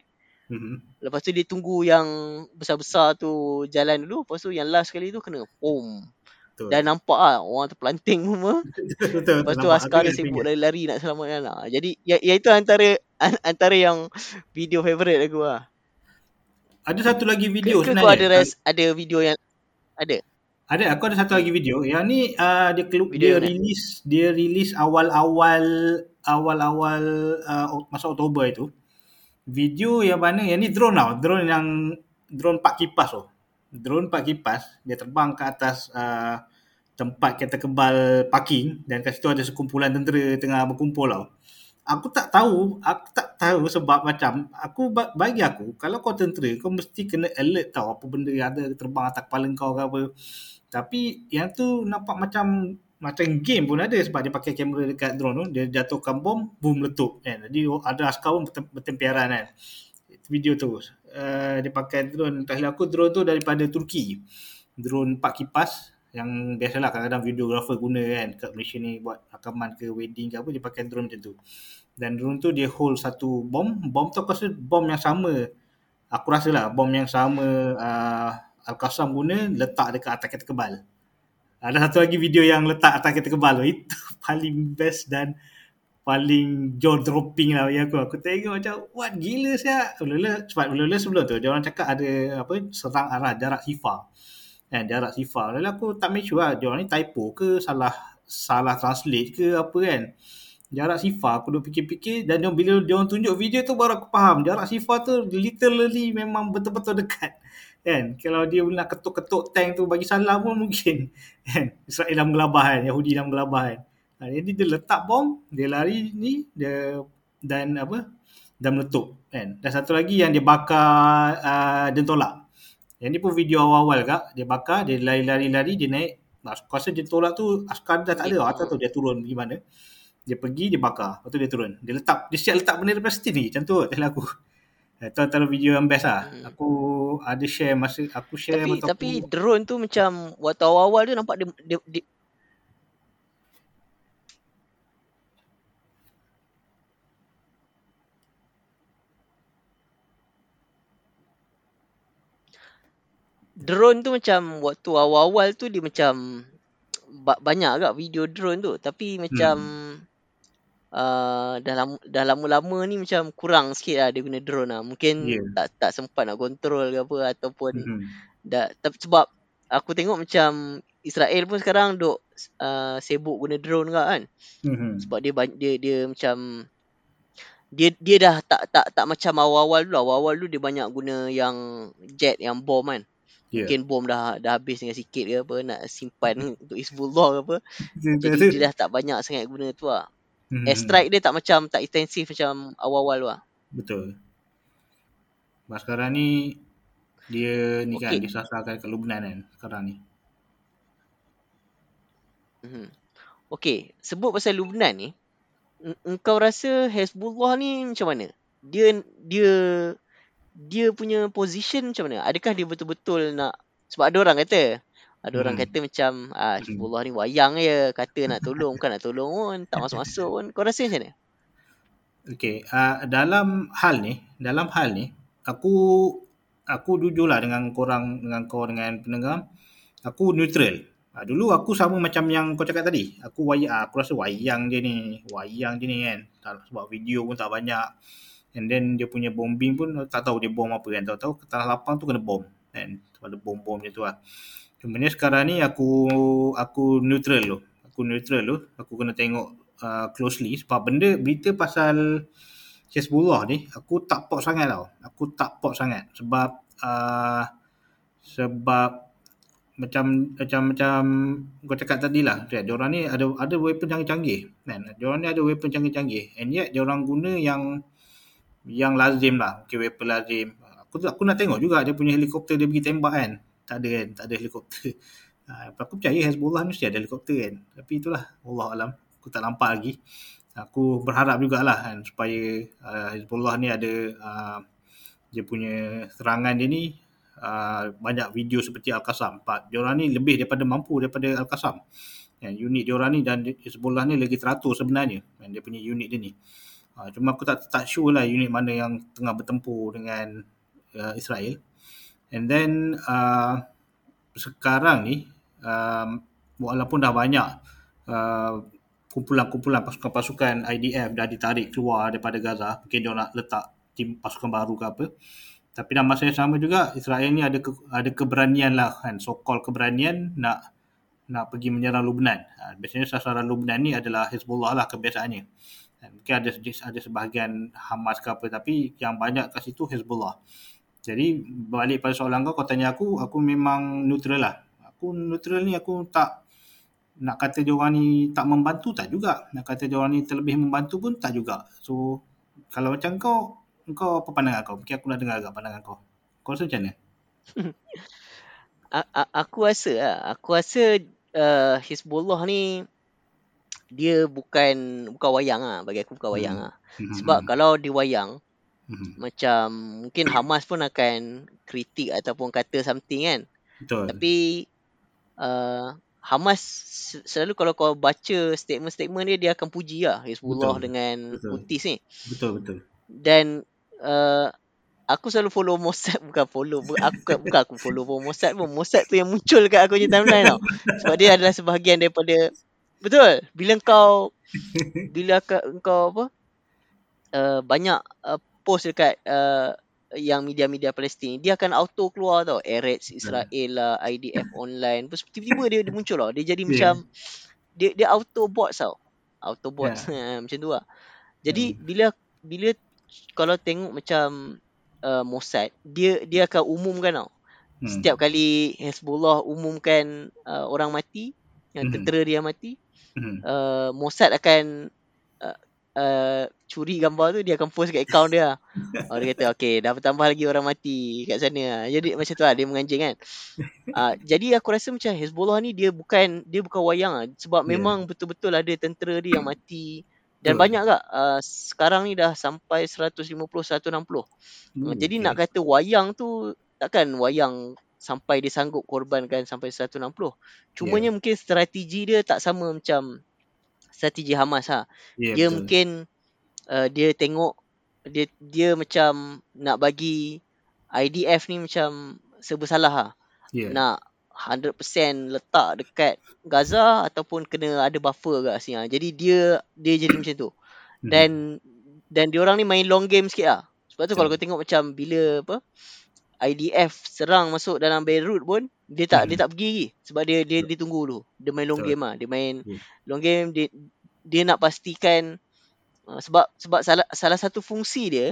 Hmm. Lepas tu dia tunggu yang besar-besar tu jalan dulu. Lepas tu yang last kali tu kena boom. Dan nampak lah orang tu planting semua. Lepas tu askar dia sibuk lari-lari nak selamatkan lah. Jadi ya, ya itu antara antara yang video favourite aku lah. Ada satu lagi video ke, sebenarnya. Kau ada res, ada video yang ada. Ada, aku ada satu lagi video. Yang ni uh, dia kelu, dia release dia release awal-awal awal-awal uh, masa Oktober itu. Video yang mana yang ni drone tau. Drone yang drone pak kipas tu. Drone pak kipas dia terbang ke atas uh, tempat kereta kebal parking dan kat situ ada sekumpulan tentera tengah berkumpul tau aku tak tahu aku tak tahu sebab macam aku bagi aku kalau kau tentera kau mesti kena alert tahu apa benda yang ada terbang atas kepala kau ke apa. Tapi yang tu nampak macam macam game pun ada sebab dia pakai kamera dekat drone tu. Dia jatuhkan bom boom letup kan. Jadi ada askar pun bertempiaran kan. Video tu. Uh, dia pakai drone. Tak aku drone tu daripada Turki. Drone pak kipas yang biasalah kadang-kadang videographer guna kan. Kat Malaysia ni buat rakaman ke wedding ke apa dia pakai drone macam tu. Dan drone tu dia hold satu bom. Bom tu aku rasa bom yang sama. Aku rasa lah bom yang sama uh, Al-Qassam guna letak dekat atas kereta kebal. Ada satu lagi video yang letak atas kereta kebal. Tu itu paling best dan paling jaw dropping lah bagi aku. Aku tengok macam what gila siap mula-mula sebelum tu dia orang cakap ada apa serang arah jarak hifa kan jarak sifar lalu aku tak make sure lah. Dia orang ni typo ke salah salah translate ke apa kan. Jarak sifar aku duk fikir-fikir dan dia bila dia orang tunjuk video tu baru aku faham. Jarak sifar tu literally memang betul-betul dekat. Kan? Kalau dia nak ketuk-ketuk tank tu bagi salam pun mungkin. Kan? Israel dalam gelabah kan? Yahudi dalam gelabah kan? Ha, jadi dia letak bom dia lari ni dia dan apa? Dan meletup kan? Dan satu lagi yang dia bakar uh, dan tolak yang ni pun video awal-awal kak. Dia bakar, dia lari-lari-lari, dia naik. Aku rasa dia tolak tu askar dah tak ada. Atas tu dia turun pergi mana. Dia pergi, dia bakar. Lepas tu dia turun. Dia letak, dia siap letak benda daripada setir ni. Macam tu tak aku. Itu antara video yang best lah. Hmm. Aku ada share masa, aku share tapi, tapi aku. drone tu macam waktu awal-awal tu nampak dia, dia, dia drone tu macam waktu awal-awal tu dia macam banyak agak video drone tu tapi macam hmm. uh, dah lama dah lama-lama ni macam kurang sikit lah dia guna drone lah mungkin yeah. tak tak sempat nak kontrol ke apa ataupun hmm. dah tapi sebab aku tengok macam Israel pun sekarang duk uh, sibuk guna drone kan kan hmm. sebab dia dia dia macam dia dia dah tak tak tak macam awal-awal dulu awal-awal dulu dia banyak guna yang jet yang bom kan yeah. mungkin bom dah dah habis dengan sikit ke apa nak simpan untuk Hezbollah ke apa jadi dia dah tak banyak sangat guna tu lah hmm. airstrike dia tak macam tak intensif macam awal-awal lah betul Mas sekarang ni dia ni okay. kan disasarkan ke Lubnan kan sekarang ni hmm. Okay, sebut pasal Lubnan ni, engkau rasa Hezbollah ni macam mana? dia dia dia punya position macam mana? Adakah dia betul-betul nak sebab ada orang kata ada hmm. orang kata macam ah Hizbullah ni wayang je kata nak tolong bukan nak tolong pun tak masuk-masuk pun. Kau rasa macam mana? Okay, uh, dalam hal ni, dalam hal ni aku aku jujurlah dengan korang dengan kau dengan pendengar aku neutral Ha, dulu aku sama macam yang kau cakap tadi. Aku wayang, aku rasa wayang je ni. Wayang je ni kan. Tak, sebab video pun tak banyak. And then dia punya bombing pun tak tahu dia bom apa kan. Tahu-tahu tanah lapang tu kena bom. Kan? Ada bom-bom macam tu lah. Cuma ni sekarang ni aku aku neutral tu. Aku neutral tu. Aku kena tengok uh, closely. Sebab benda berita pasal Hezbollah ni aku tak pok sangat tau. Aku tak pok sangat. Sebab uh, sebab macam macam macam kau cakap tadi lah dia orang ni ada ada weapon canggih-canggih kan dia orang ni ada weapon canggih-canggih and yet dia orang guna yang yang lazim lah okay, weapon lazim aku aku nak tengok juga dia punya helikopter dia pergi tembak kan tak ada kan tak ada helikopter ha, aku percaya Hezbollah mesti ada helikopter kan tapi itulah Allah alam aku tak nampak lagi aku berharap jugalah kan supaya uh, Hezbollah ni ada uh, dia punya serangan dia ni uh, banyak video seperti Al-Qassam. Diorang ni lebih daripada mampu daripada Al-Qassam. Unit diorang ni dan Hezbollah ni lagi teratur sebenarnya. Dan dia punya unit dia ni. Uh, cuma aku tak tak sure lah unit mana yang tengah bertempur dengan uh, Israel. And then uh, sekarang ni um, walaupun dah banyak uh, kumpulan-kumpulan pasukan-pasukan IDF dah ditarik keluar daripada Gaza, mungkin dia nak letak tim pasukan baru ke apa. Tapi dalam masa yang sama juga Israel ni ada ke, ada keberanian lah kan so called keberanian nak nak pergi menyerang Lubnan. Ha, biasanya sasaran Lubnan ni adalah Hezbollah lah kebiasaannya. Mungkin ada ada sebahagian Hamas ke apa tapi yang banyak kat situ Hezbollah. Jadi balik pada soalan kau kau tanya aku aku memang neutral lah. Aku neutral ni aku tak nak kata dia orang ni tak membantu tak juga. Nak kata dia orang ni terlebih membantu pun tak juga. So kalau macam kau kau apa pandangan kau? Mungkin aku nak dengar agak pandangan kau. Kau rasa macam mana? aku rasa lah. Aku rasa uh, Hezbollah ni dia bukan bukan wayang ah bagi aku bukan wayang ah. Hmm. Sebab hmm. kalau di wayang hmm. macam mungkin Hamas pun akan kritik ataupun kata something kan. Betul. Tapi uh, Hamas selalu kalau kau baca statement-statement dia dia akan puji lah Hezbollah betul. dengan Houthis ni. Betul betul. Dan uh, aku selalu follow Mossad bukan follow aku bukan aku follow pun Mossad pun Mossad tu yang muncul kat aku punya timeline tau sebab dia adalah sebahagian daripada betul bila kau bila kau apa uh, banyak uh, post dekat uh, yang media-media Palestin dia akan auto keluar tau Eretz Israel lah IDF online tiba-tiba dia, dia muncul tau dia jadi yeah. macam dia dia auto bot tau auto bot yeah. macam tu lah jadi hmm. bila bila kalau tengok macam uh, Mossad dia dia akan umumkan tau hmm. setiap kali Hezbollah umumkan uh, orang mati yang hmm. tentera dia mati hmm. uh, Mossad akan uh, uh, curi gambar tu dia akan post kat account dia oh, dia kata okay dah bertambah lagi orang mati kat sana jadi macam tu lah dia menganjing kan uh, jadi aku rasa macam Hezbollah ni dia bukan dia bukan wayang lah sebab yeah. memang betul-betul ada tentera dia yang mati dan Betul. banyak tak uh, sekarang ni dah sampai 150 160. Hmm, Jadi okay. nak kata wayang tu takkan wayang sampai dia sanggup korbankan sampai 160. Cumanya yeah. mungkin strategi dia tak sama macam strategi Hamas ha. Yeah, dia betul. mungkin uh, dia tengok dia dia macam nak bagi IDF ni macam serba salah ha. Yeah. Nak 100% letak dekat Gaza ataupun kena ada buffer kat sini. Ah. Jadi dia dia jadi macam tu. Hmm. Dan dan dia orang ni main long game sikit lah. Sebab tu kalau kau tengok macam bila apa IDF serang masuk dalam Beirut pun dia tak hmm. dia tak pergi lagi sebab dia dia dia tunggu dulu. Dia main long game ah. Dia main hmm. long game dia dia nak pastikan uh, sebab sebab salah salah satu fungsi dia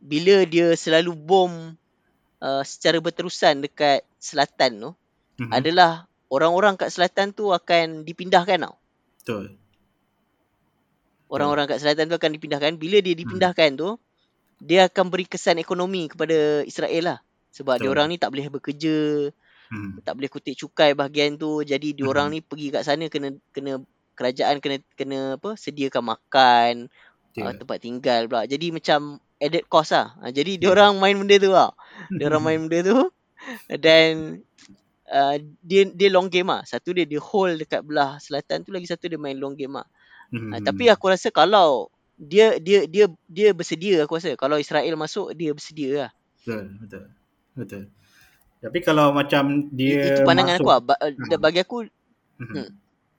bila dia selalu bom uh, secara berterusan dekat selatan tu mm-hmm. adalah orang-orang kat selatan tu akan dipindahkan tau. Betul. Orang-orang kat selatan tu akan dipindahkan. Bila dia dipindahkan mm. tu, dia akan beri kesan ekonomi kepada Israel lah. Sebab dia orang ni tak boleh bekerja, mm. tak boleh kutip cukai bahagian tu. Jadi dia orang mm. ni pergi kat sana kena kena kerajaan kena kena apa? sediakan makan uh, Yeah. tempat tinggal pula. Jadi macam added cost lah. Uh, jadi dia orang main benda tu lah. Dia orang main benda tu dan uh, dia dia long game ah. Satu dia dia hold dekat belah selatan tu lagi satu dia main long game ah. Mhm. Uh, tapi aku rasa kalau dia dia dia dia bersedia aku rasa kalau Israel masuk dia bersedia lah. Betul, betul. Betul. Tapi kalau macam dia Itu pandangan masuk, aku lah. Ba- Hmm. bagi aku Mhm. Hmm.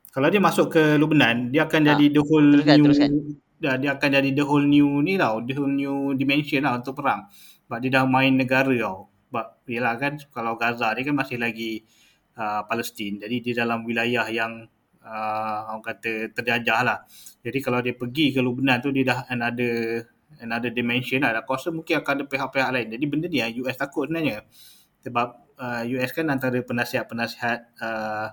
Kalau dia masuk ke Lubnan, dia akan Ah, jadi the whole teruskan, new teruskan. dia, dia akan jadi the whole new ni tau, the whole new dimension lah untuk perang. Sebab dia dah main negara tau. Sebab yelah kan kalau Gaza ni kan masih lagi uh, Palestin. Jadi dia dalam wilayah yang uh, orang kata terjajah lah. Jadi kalau dia pergi ke Lubnan tu dia dah another another dimension lah. Aku rasa mungkin akan ada pihak-pihak lain. Jadi benda ni yang US takut sebenarnya. Sebab uh, US kan antara penasihat-penasihat uh,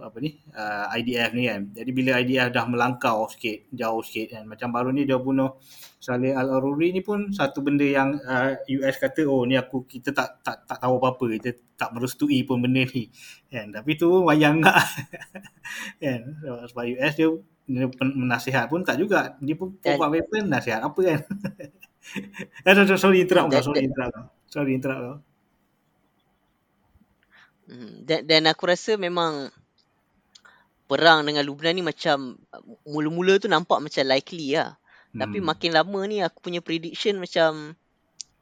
apa ni uh, IDF ni kan. Jadi bila IDF dah melangkau sikit, jauh sikit kan. Macam baru ni dia bunuh Saleh Al-Aruri ni pun satu benda yang uh, US kata oh ni aku kita tak tak tak tahu apa-apa, kita tak merestui pun benda ni. Kan. Tapi tu wayang tak. kan. Sebab US dia dia menasihat pun tak juga. Dia pun provide weapon nasihat apa kan. eh, sorry, sorry interrupt kau, sorry interrupt kau. Sorry interrupt kau. Dan, dan aku rasa memang perang dengan Lubnan ni macam mula-mula tu nampak macam likely lah. Tapi Hmm. makin lama ni aku punya prediction macam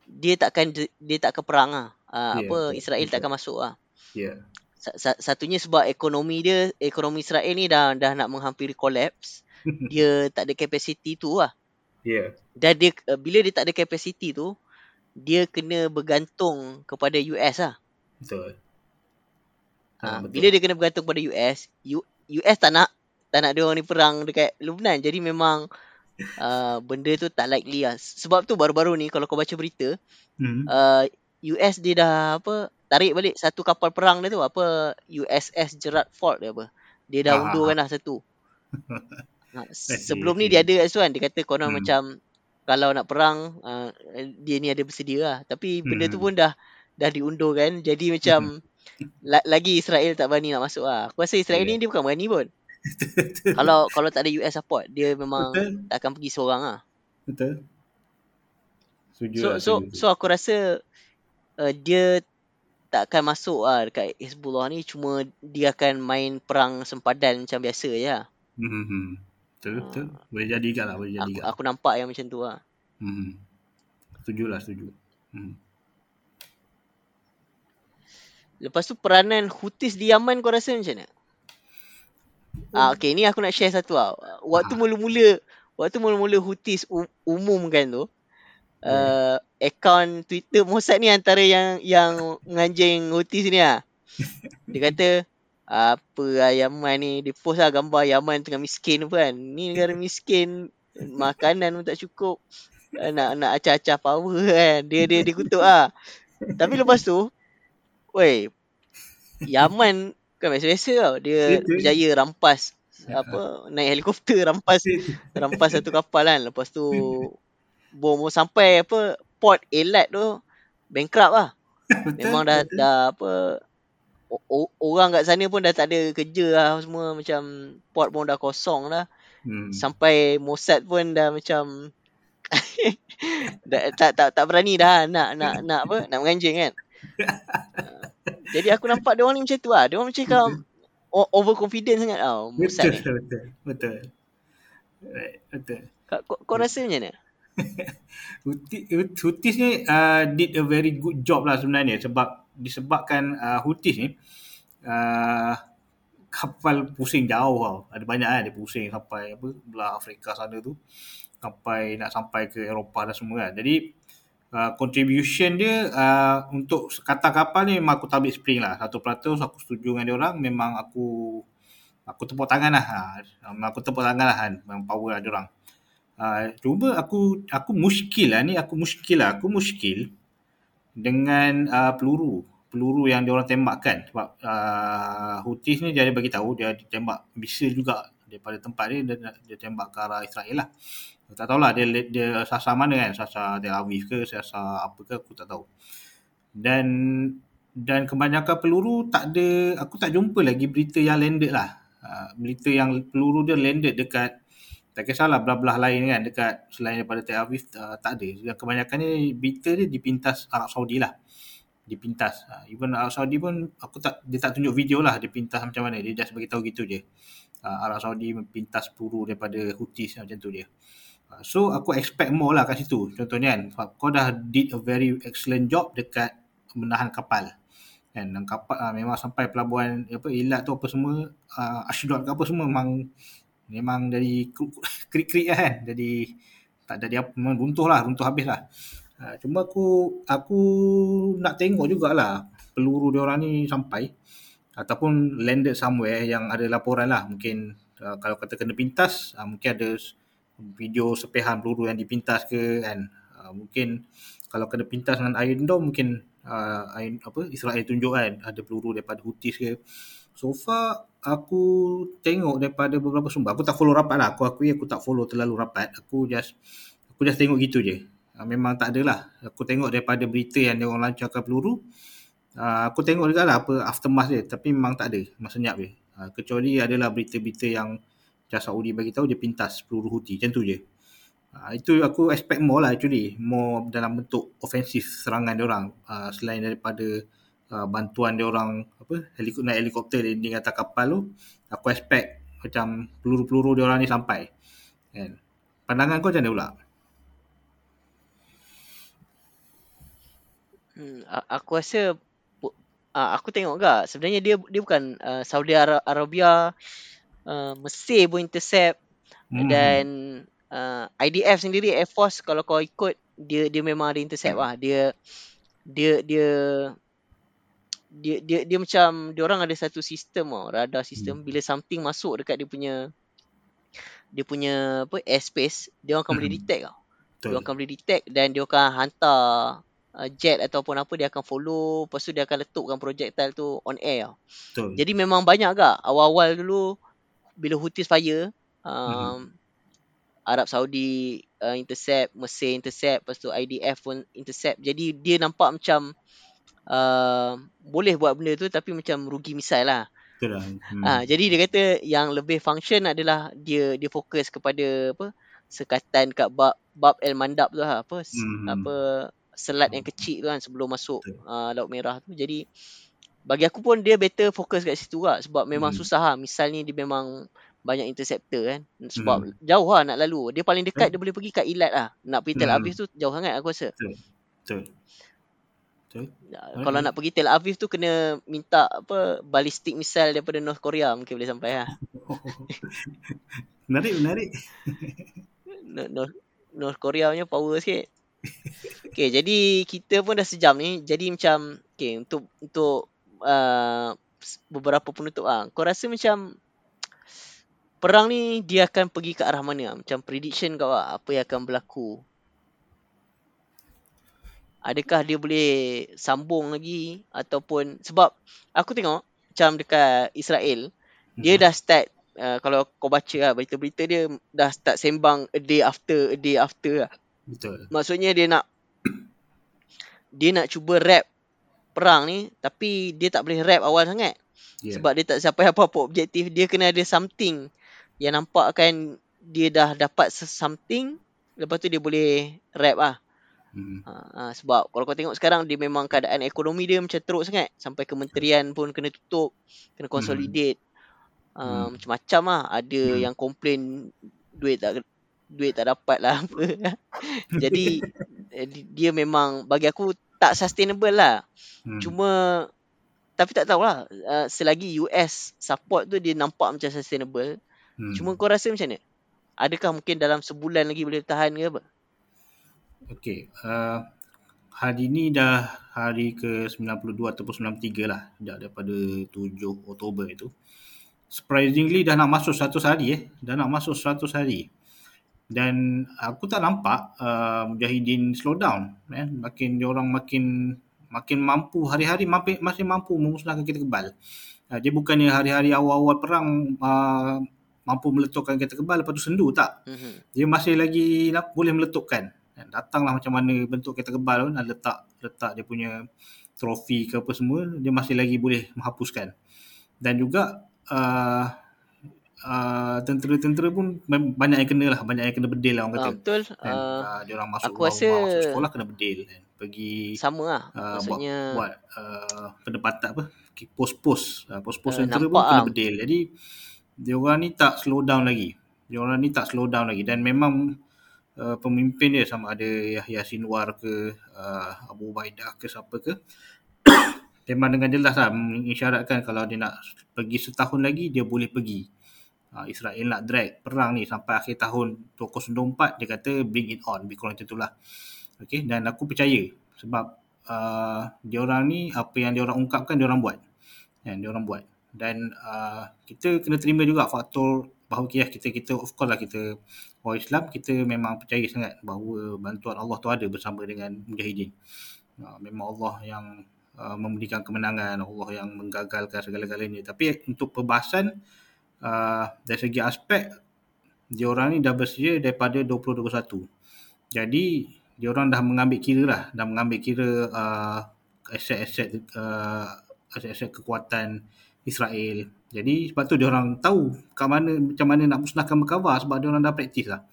dia takkan dia tak akan perang lah. Uh, Ya, apa betul, Israel betul. tak akan masuk lah. Ya. Sa- satunya sebab ekonomi dia, ekonomi Israel ni dah dah nak menghampiri collapse. Dia tak ada capacity tu lah. Ya. Dan dia uh, bila dia tak ada capacity tu, dia kena bergantung kepada US lah. Betul. Ha, Ah, betul. bila dia kena bergantung pada US, U, US tak nak tak nak dia orang ni perang dekat Lebanon. Jadi memang uh, benda tu tak likely lah. Sebab tu baru-baru ni kalau kau baca berita, Hmm. uh, US dia dah apa tarik balik satu kapal perang dia tu apa USS Gerald Ford dia apa. Dia dah Ah, undurkan dah satu. Ha, sebelum ni dia ada kat situ kan dia kata konon Hmm. macam kalau nak perang uh, dia ni ada bersedia lah. Tapi benda tu Hmm. pun dah dah diundur kan. Jadi macam la- lagi Israel tak berani nak masuk lah. Aku rasa Israel Yeah. ni dia bukan berani pun. kalau kalau tak ada US support, dia memang Betul. tak akan pergi seorang lah. Betul. Setuju So lah, so setuju. so aku rasa uh, dia tak akan masuk lah dekat Hezbollah ni cuma dia akan main perang sempadan macam biasa je lah. Hmm, hmm. Betul, betul. Boleh jadi juga lah, boleh jadi Aku, aku nampak yang macam tu lah. Hmm. Setuju lah, setuju. Hmm. Lepas tu peranan Houthis di Yaman kau rasa macam mana? Ah okay ni aku nak share satu lah. Waktu Ah. mula-mula waktu mula-mula Houthis um, umumkan tu uh, akaun Twitter Mossad ni antara yang yang menganjing Houthis ni lah. Dia kata apa lah Yaman ni dia post lah gambar Yaman tengah miskin apa kan. Ni negara miskin makanan pun tak cukup Ah, nak nak acah-acah power kan. Dia dia dia kutuk lah. Tapi lepas tu Woi Yaman Bukan biasa-biasa tau. Dia berjaya rampas Apa Naik helikopter rampas Rampas satu kapal kan. Lepas tu Bom sampai apa Port Elat tu Bankrupt lah. Memang dah dah apa o- Orang kat sana pun dah tak ada kerja lah Semua. Macam Port pun dah kosong lah. Hmm. Sampai Mossad pun dah macam dah, tak tak tak berani dah nak nak nak apa nak menganjing kan. Jadi aku nampak dia orang ni macam tu lah. Dia orang macam kau overconfident sangat tau Mossad Betul, ni. betul, betul. Right, betul. Kau, kau, kau rasa macam mana? Houthis ni uh, did a very good job lah sebenarnya sebab disebabkan uh, Houthis ni uh, kapal pusing jauh tau. Ada banyak kan dia pusing sampai apa belah Afrika sana tu sampai nak sampai ke Eropah dan semua kan. Jadi uh, contribution dia uh, untuk kata kapal ni memang aku tabik spring lah. 100% aku setuju dengan dia orang memang aku aku tepuk tangan lah. Ha, memang aku tepuk tangan lah kan. Memang power lah dia orang. Uh, cuma aku aku muskil lah ni aku muskil lah aku muskil dengan uh, peluru peluru yang dia orang tembakkan sebab uh, Houthis ni dia ada bagi tahu dia tembak misil juga daripada tempat dia dia, dia tembak ke arah Israel lah tak tahulah dia dia sasar mana kan sasar Tel Aviv ke sasar apa ke aku tak tahu dan dan kebanyakan peluru tak ada aku tak jumpa lagi berita yang landed lah uh, berita yang peluru dia landed dekat tak kisahlah belah-belah lain kan dekat selain daripada Tel Aviv uh, tak ada. Yang kebanyakan ni berita dia dipintas Arab Saudi lah. Dipintas. Uh, even Arab Saudi pun aku tak dia tak tunjuk video lah dia pintas macam mana. Dia just bagi tahu gitu je. Arab Saudi pintas peluru daripada Houthis macam tu dia. Uh, so aku expect more lah kat situ. Contohnya kan kau dah did a very excellent job dekat menahan kapal. Kan dan kapal uh, memang sampai pelabuhan apa Ilat tu apa semua uh, Ashdod ke apa semua memang memang dari krik-krik kan. Jadi tak jadi apa memang runtuh lah runtuh habis lah. Uh, cuma aku aku nak tengok jugalah peluru dia orang ni sampai. Ataupun landed somewhere yang ada laporan lah. Mungkin uh, kalau kata kena pintas uh, mungkin ada video sepihan peluru yang dipintas ke kan. Uh, mungkin kalau kena pintas dengan Iron Dome mungkin uh, apa Israel tunjuk kan ada peluru daripada Houthis ke. So far aku tengok daripada beberapa sumber. Aku tak follow rapat lah. Aku akui aku tak follow terlalu rapat. Aku just aku just tengok gitu je. Uh, memang tak adalah aku tengok daripada berita yang dia orang lancarkan peluru. Uh, aku tengok juga lah apa aftermath dia. Tapi memang tak ada. Masa senyap je. Uh, kecuali adalah berita-berita yang Jah Saudi bagi tahu dia pintas peluru Houthi. Macam tu je. Uh, itu aku expect more lah actually. More dalam bentuk ofensif serangan dia orang. Uh, selain daripada uh, bantuan dia orang apa helikopter naik helikopter di, di atas kapal tu aku expect macam peluru-peluru dia orang ni sampai. Kan? Pandangan kau macam mana pula? Hmm, aku rasa aku tengok gak sebenarnya dia dia bukan uh, Saudi Arabia uh, Mesir pun intercept hmm. dan uh, IDF sendiri Air Force kalau kau ikut dia dia memang ada intercept hmm. lah dia dia dia dia dia, dia macam dia orang ada satu sistem oh radar sistem hmm. bila something masuk dekat dia punya dia punya apa airspace dia orang akan hmm. boleh detect tau dia orang akan boleh detect dan dia akan hantar uh, jet ataupun apa dia akan follow lepas tu dia akan letukkan projectile tu on air tau. Jadi memang banyak agak awal-awal dulu bila Houthis fire um, hmm. Arab Saudi uh, intercept, Mesir intercept, lepas tu IDF pun intercept. Jadi dia nampak macam uh, boleh buat benda tu tapi macam rugi misal lah. Betul lah. Hmm. Uh, jadi dia kata yang lebih function adalah dia dia fokus kepada apa sekatan kat bab bab El Mandab tu lah apa hmm. apa selat yang kecil tu kan sebelum masuk uh, Laut Merah tu. Jadi bagi aku pun dia better fokus kat situ lah sebab memang hmm. susah lah. Misalnya dia memang banyak interceptor kan sebab hmm. jauh lah nak lalu dia paling dekat hmm. dia boleh pergi kat Ilat lah nak pergi Tel Aviv hmm. tu jauh sangat aku rasa betul betul, betul. Ya, kalau nak pergi Tel Aviv tu kena minta apa ballistic missile daripada North Korea mungkin boleh sampai lah menarik menarik North, North Korea punya power sikit Okay, jadi kita pun dah sejam ni. Jadi macam, okay, untuk untuk uh, beberapa penutup ah. Kau rasa macam perang ni dia akan pergi ke arah mana? Macam prediction kau lah, apa yang akan berlaku? Adakah dia boleh sambung lagi ataupun sebab aku tengok macam dekat Israel dia hmm. dah start uh, kalau kau baca lah berita-berita dia dah start sembang a day after a day after lah. Betul. Maksudnya dia nak dia nak cuba rap perang ni tapi dia tak boleh rap awal sangat. Yeah. Sebab dia tak sampai apa-apa objektif dia kena ada something yang nampak kan dia dah dapat something lepas tu dia boleh rap lah. Hmm. Ha, ha, sebab kalau kau tengok sekarang dia memang keadaan ekonomi dia macam teruk sangat sampai kementerian pun kena tutup, kena consolidate. Hmm. Uh, hmm. macam-macam lah ada hmm. yang komplain duit tak duit tak dapat lah apa. Jadi eh, dia memang bagi aku tak sustainable lah. Hmm. Cuma tapi tak tahulah uh, selagi US support tu dia nampak macam sustainable. Hmm. Cuma kau rasa macam mana? Adakah mungkin dalam sebulan lagi boleh tahan ke apa? Okay. Uh, hari ni dah hari ke-92 ataupun 93 lah. Dah daripada 7 Oktober itu. Surprisingly dah nak masuk 100 hari eh. Dah nak masuk 100 hari. Dan aku tak nampak uh, Mujahidin slow down. Eh. Makin dia orang makin makin mampu hari-hari masih mampu memusnahkan kita kebal. Uh, dia bukannya hari-hari awal-awal perang uh, mampu meletupkan kereta kebal lepas tu sendu tak. Mm-hmm. Dia masih lagi nak, boleh meletupkan. Datanglah macam mana bentuk kereta kebal pun letak letak dia punya trofi ke apa semua dia masih lagi boleh menghapuskan. Dan juga uh, uh, tentera-tentera pun banyak yang kena lah banyak yang kena bedil lah orang kata. uh, betul. Kan? uh, uh, dia orang masuk aku rasa masuk sekolah kena bedil kan? Pergi sama lah uh, maksudnya buat, buat uh, pendapatan apa? Pos-pos. Uh, pos-pos uh, tentera pun kena bedil. Jadi dia orang ni tak slow down lagi. Dia orang ni tak slow down lagi. Dan memang uh, pemimpin dia sama ada Yahya Sinwar ke uh, Abu Ubaidah ke siapa ke. Memang dengan jelas lah mengisyaratkan kalau dia nak pergi setahun lagi dia boleh pergi uh, Israel nak drag perang ni sampai akhir tahun 2024 dia kata bring it on lebih kurang macam itulah. Okay? dan aku percaya sebab uh, dia orang ni apa yang dia orang ungkapkan dia orang buat. Yang dia orang buat. Dan uh, kita kena terima juga faktor bahawa okay, kita kita of course lah kita orang Islam kita memang percaya sangat bahawa bantuan Allah tu ada bersama dengan mujahidin. Uh, memang Allah yang uh, memberikan kemenangan Allah yang menggagalkan segala-galanya. Tapi untuk perbahasan uh, dari segi aspek dia orang ni dah bersedia daripada 2021. Jadi dia orang dah mengambil kira lah, dah mengambil kira uh, aset-aset uh, aset-aset kekuatan Israel. Jadi sebab tu dia orang tahu kat mana macam mana nak musnahkan Merkava sebab dia orang dah praktis lah.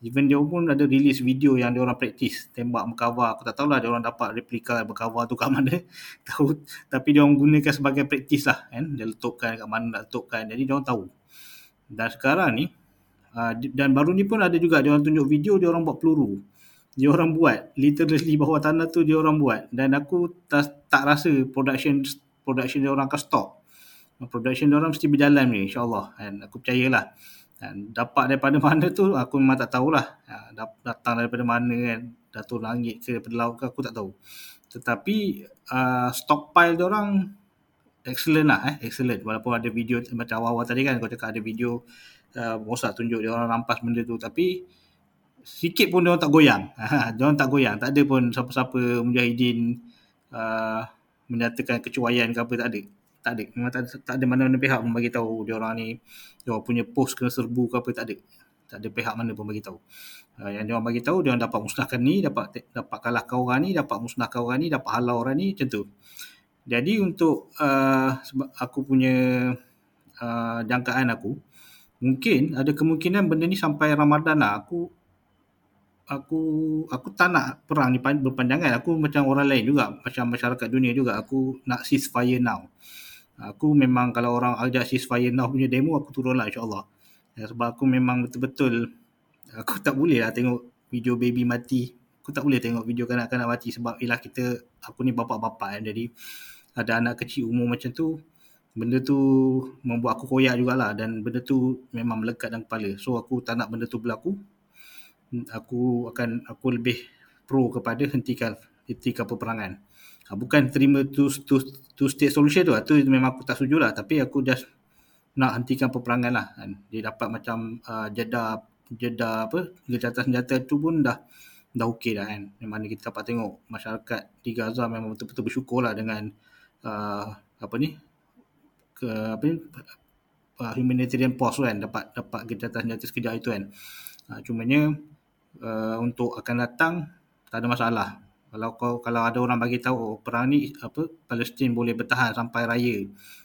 Even dia pun ada release video yang dia orang praktis tembak Merkava. Aku tak tahulah dia orang dapat replika Merkava tu kat mana. tahu tapi dia orang gunakan sebagai praktis lah kan. Dia letupkan kat mana nak letupkan. Jadi dia orang tahu. Dan sekarang ni uh, dan baru ni pun ada juga dia orang tunjuk video dia orang buat peluru. Dia orang buat literally bawah tanah tu dia orang buat dan aku tak, tak rasa production production dia orang akan stop. Production dia orang mesti berjalan ni insyaAllah dan aku percayalah. Dan dapat daripada mana tu aku memang tak tahulah. Ha, datang daripada mana kan. Datuk langit ke daripada laut ke aku tak tahu. Tetapi uh, stockpile dia orang excellent lah eh excellent walaupun ada video macam awal-awal tadi kan kau cakap ada video uh, tunjuk dia orang rampas benda tu tapi sikit pun dia orang tak goyang dia orang tak goyang tak ada pun siapa-siapa mujahidin uh, menyatakan kecuaian ke apa tak ada tak ada memang tak, tak ada mana-mana pihak pun bagi tahu dia orang ni dia orang punya post kena serbu ke apa tak ada tak ada pihak mana pun bagi tahu uh, yang dia orang bagi tahu dia orang dapat musnahkan ni dapat dapat kalahkan orang ni dapat musnahkan orang ni dapat halau orang ni macam tu jadi untuk uh, sebab aku punya uh, jangkaan aku, mungkin ada kemungkinan benda ni sampai Ramadan lah. Aku aku aku tak nak perang ni berpanjangan. Aku macam orang lain juga, macam masyarakat dunia juga. Aku nak ceasefire now. Aku memang kalau orang ajak ceasefire now punya demo, aku turun lah insyaAllah. Ya, sebab aku memang betul-betul, aku tak boleh lah tengok video baby mati. Aku tak boleh tengok video kanak-kanak mati sebab ialah kita, aku ni bapak-bapak kan. Jadi ada anak kecil umur macam tu benda tu membuat aku koyak jugalah dan benda tu memang melekat dalam kepala so aku tak nak benda tu berlaku aku akan aku lebih pro kepada hentikan hentikan peperangan bukan terima tu tu tu state solution tu. Tu memang aku tak setuju lah. Tapi aku just nak hentikan peperangan lah. Kan. dia dapat macam uh, jeda jeda apa gencatan senjata tu pun dah dah okey dah kan. Memang kita dapat tengok masyarakat di Gaza memang betul-betul bersyukur lah dengan uh, apa ni ke apa ni uh, humanitarian pause kan. Dapat dapat gencatan senjata sekejap itu kan. Uh, cumanya uh, untuk akan datang tak ada masalah kalau kau kalau ada orang bagi tahu oh, perang ni apa Palestin boleh bertahan sampai raya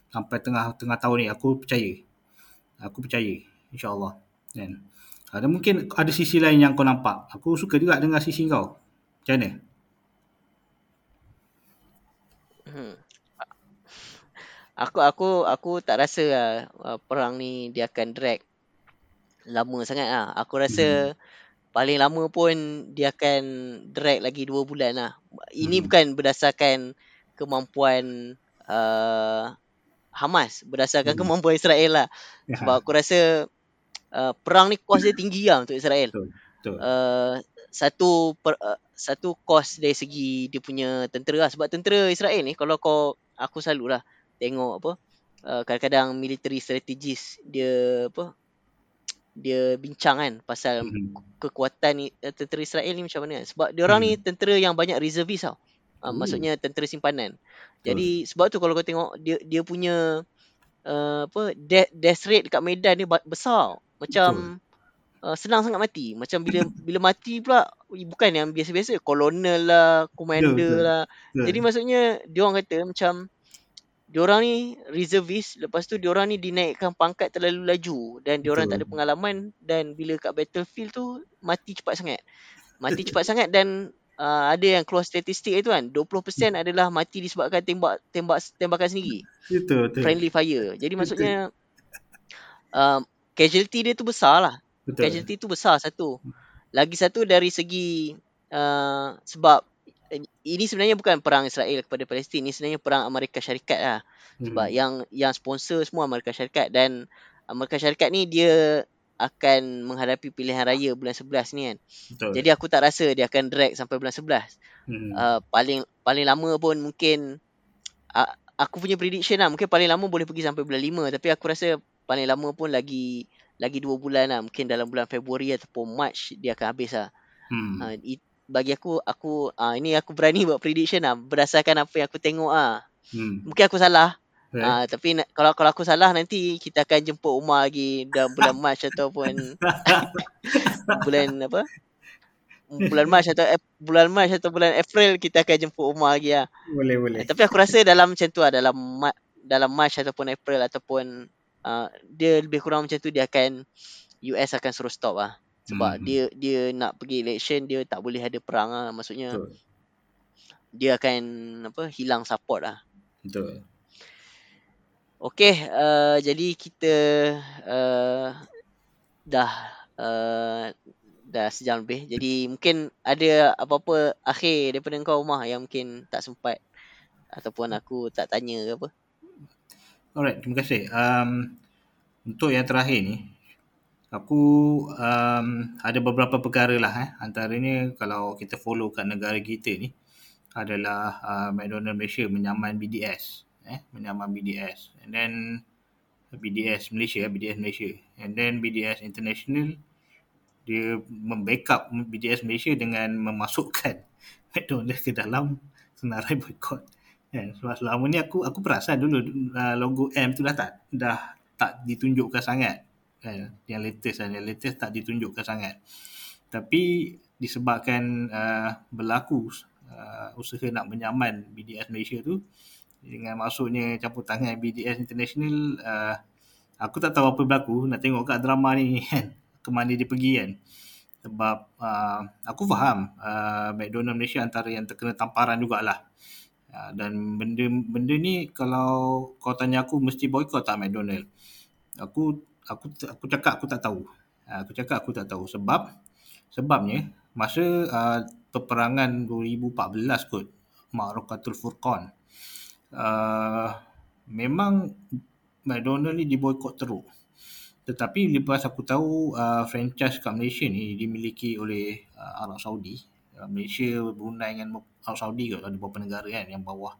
sampai tengah tengah tahun ni aku percaya. Aku percaya insyaallah. Kan? Ada mungkin ada sisi lain yang kau nampak. Aku suka juga dengar sisi kau. Macam mana? Hmm. Aku aku aku tak rasa lah, uh, perang ni dia akan drag lama sangat lah. Aku rasa hmm. Paling lama pun dia akan drag lagi 2 bulan lah. Ini hmm. bukan berdasarkan kemampuan uh, Hamas, berdasarkan hmm. kemampuan Israel lah. Ya. Sebab aku rasa uh, perang ni kos dia tinggi lah untuk Israel. Betul. Betul. Uh, satu per, uh, satu kos dari segi dia punya tentera lah. Sebab tentera Israel ni kalau kau aku selalu lah tengok apa uh, kadang-kadang military strategis dia apa dia bincang kan pasal mm-hmm. kekuatan uh, tentera Israel ni macam mana sebab dia orang mm-hmm. ni tentera yang banyak reservis tau uh, mm. maksudnya tentera simpanan jadi mm. sebab tu kalau kau tengok dia dia punya uh, apa death, death rate dekat medan ni besar macam Uh, senang sangat mati macam bila bila mati pula bukan yang biasa-biasa kolonel lah commander yeah, lah yeah. jadi maksudnya dia orang kata macam diorang ni reservist lepas tu diorang ni dinaikkan pangkat terlalu laju dan diorang tak ada Betul. pengalaman dan bila kat battlefield tu mati cepat sangat. Mati cepat sangat dan uh, ada yang keluar statistik itu kan 20% adalah mati disebabkan tembak tembak tembakan sendiri. Betul, betul. Friendly fire. Jadi Betul. maksudnya um, casualty dia tu besar lah. Betul. Casualty tu besar satu. Lagi satu dari segi uh, sebab ini sebenarnya bukan perang Israel kepada Palestin, ini sebenarnya perang Amerika Syarikat lah. Sebab Hmm. yang yang sponsor semua Amerika Syarikat dan Amerika Syarikat ni dia akan menghadapi pilihan raya bulan 11 ni kan. Betul. Jadi aku tak rasa dia akan drag sampai bulan 11. Hmm. Uh, paling paling lama pun mungkin uh, aku punya prediction lah mungkin paling lama boleh pergi sampai bulan 5 tapi aku rasa paling lama pun lagi lagi 2 bulan lah mungkin dalam bulan Februari ataupun March dia akan habis lah. Hmm. Uh, it, bagi aku aku uh, ini aku berani buat prediction lah berdasarkan apa yang aku tengok ah. Hmm. Mungkin aku salah. Eh, Ah tapi na- kalau kalau aku salah nanti kita akan jemput Umar lagi dalam bulan March ataupun bulan apa? Bulan March atau eh, bulan March atau bulan April kita akan jemput Umar lagi lah. boleh, boleh. Eh, tapi aku rasa dalam macam tu lah dalam Ma- dalam March ataupun April ataupun uh, dia lebih kurang macam tu dia akan US akan suruh stop lah. Sebab Hmm. dia dia nak pergi election dia tak boleh ada perang lah. Maksudnya Betul. dia akan apa hilang support lah. Betul. Okey, uh, jadi kita uh, dah uh, dah sejam lebih. Jadi mungkin ada apa-apa akhir daripada kau Umar yang mungkin tak sempat ataupun aku tak tanya ke apa. Alright, terima kasih. Um, untuk yang terakhir ni, aku um, ada beberapa perkara lah. Eh. Antaranya kalau kita follow kat negara kita ni, adalah uh, McDonald Malaysia menyaman BDS. Eh, menyaman BDS. And then BDS Malaysia, BDS Malaysia. And then BDS International, dia membackup BDS Malaysia dengan memasukkan McDonald ke dalam senarai boycott. Kan? Sebab selama ni aku aku perasan dulu uh, logo M tu dah tak dah tak ditunjukkan sangat. Kan? Yang latest kan, yang latest tak ditunjukkan sangat. Tapi disebabkan uh, berlaku uh, usaha nak menyaman BDS Malaysia tu dengan masuknya campur tangan BDS International uh, aku tak tahu apa berlaku. Nak tengok kat drama ni kan? Ke mana dia pergi kan? Sebab uh, aku faham uh, McDonald Malaysia antara yang terkena tamparan jugalah. Uh, dan benda benda ni kalau kau tanya aku mesti boycott tak McDonald? Aku aku aku cakap aku tak tahu. Uh, aku cakap aku tak tahu. Sebab sebabnya masa uh, peperangan 2014 kot Ma'rakatul Furqan uh, memang McDonald ni diboykot teruk. Tetapi lepas aku tahu uh, franchise kat Malaysia ni dimiliki oleh uh, Arab Saudi. Uh, Malaysia, Brunei dengan Arab Saudi kot ada beberapa negara kan yang bawah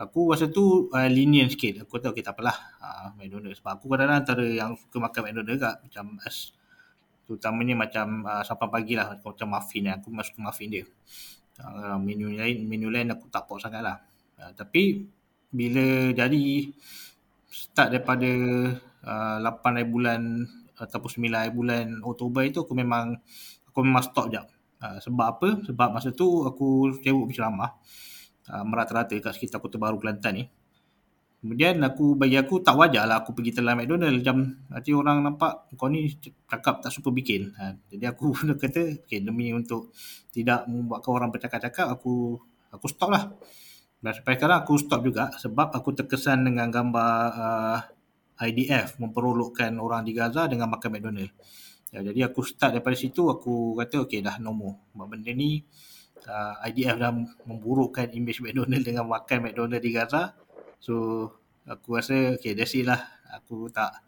aku rasa tu uh, lenient sikit. Aku tahu kita okay, apalah. Uh, McDonald sebab aku kadang-kadang antara yang suka makan McDonald kat macam as terutamanya macam uh, sampai pagi lah. Macam muffin aku memang suka muffin dia. Uh, menu lain menu lain aku tak pok sangat lah. Uh, tapi bila jadi start daripada uh, 8 bulan ataupun 9 bulan Oktober itu aku memang aku memang stop jap. Uh, sebab apa? Sebab masa tu aku sibuk berceramah uh, merata-rata kat sekitar Kota Baru Kelantan ni Kemudian aku bagi aku tak wajar lah aku pergi telan McDonald macam nanti orang nampak kau ni cakap tak super bikin. Ha, jadi aku kata okay, demi untuk tidak membuatkan orang bercakap-cakap aku aku stop lah. Dan sampai sekarang aku stop juga sebab aku terkesan dengan gambar uh, IDF memperolokkan orang di Gaza dengan makan McDonald. Ya, jadi aku start daripada situ aku kata okay dah no more. Benda ni uh, IDF dah memburukkan image McDonald dengan makan McDonald di Gaza. So aku rasa okay that's it lah. Aku tak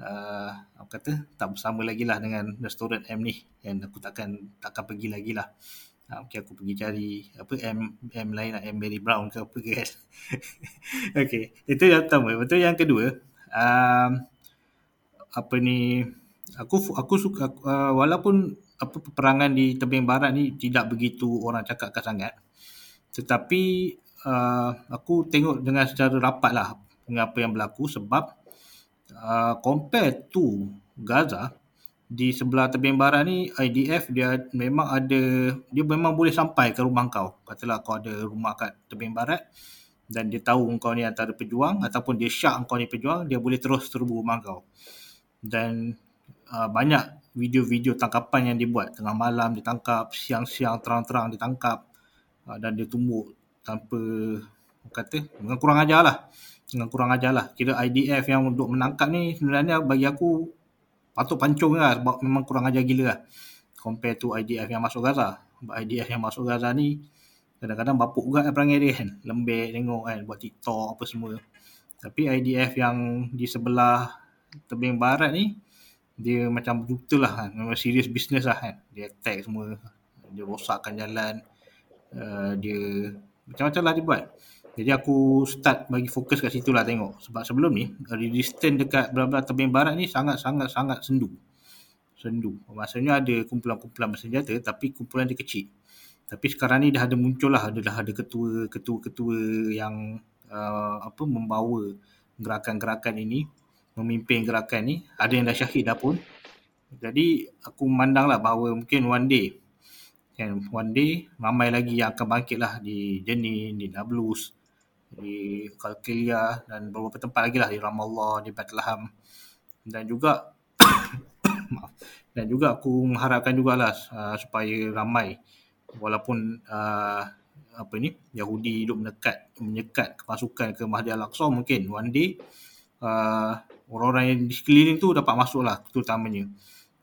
uh, apa kata tak bersama lagi lah dengan restoran M ni dan aku takkan takkan pergi lagi lah. Uh, okay aku pergi cari apa M M lain lah M Mary Brown ke apa ke kan. okay itu yang pertama. Betul yang kedua um, apa ni aku aku suka uh, walaupun apa peperangan di tebing barat ni tidak begitu orang cakapkan sangat. Tetapi uh, aku tengok dengan secara rapat lah dengan apa yang berlaku sebab uh, compare to Gaza di sebelah tebing barat ni IDF dia memang ada dia memang boleh sampai ke rumah kau. Katalah kau ada rumah kat tebing barat dan dia tahu kau ni antara pejuang ataupun dia syak kau ni pejuang dia boleh terus terbu rumah kau. Dan uh, banyak video-video tangkapan yang dibuat tengah malam ditangkap siang-siang terang-terang ditangkap uh, dan dia tumbuk tanpa kata dengan kurang ajar lah dengan kurang ajar lah kira IDF yang untuk menangkap ni sebenarnya bagi aku patut pancung lah sebab memang kurang ajar gila lah. Compare to IDF yang masuk Gaza. Sebab IDF yang masuk Gaza ni kadang-kadang bapuk juga kan perangai dia kan. Lembek tengok kan buat TikTok apa semua. Tapi IDF yang di sebelah tebing barat ni dia macam betul lah kan memang serius bisnes lah kan. Dia attack semua. Dia rosakkan jalan. Uh, dia macam-macam lah dia buat. Jadi aku start bagi fokus kat situ lah tengok. Sebab sebelum ni resistance dekat belah-belah tebing barat ni sangat-sangat-sangat sendu. Sendu. Maksudnya ada kumpulan-kumpulan bersenjata tapi kumpulan dia kecil. Tapi sekarang ni dah ada muncul lah. Ada ketua ketua-ketua yang uh, apa membawa gerakan-gerakan ini memimpin gerakan ni ada yang dah syahid dah pun. Jadi aku memandang lah bahawa mungkin one day kan one day ramai lagi yang akan bangkit lah di Jenin, di Nablus di Kalkilia dan beberapa tempat lagi lah di Ramallah, di Bethlehem. Dan juga dan juga aku mengharapkan jugalah uh, supaya ramai. Walaupun uh, apa ni Yahudi hidup mendekat menyekat kemasukan ke Mahdi Al-Aqsa mungkin one day uh, orang-orang yang di sekeliling tu dapat masuk lah terutamanya.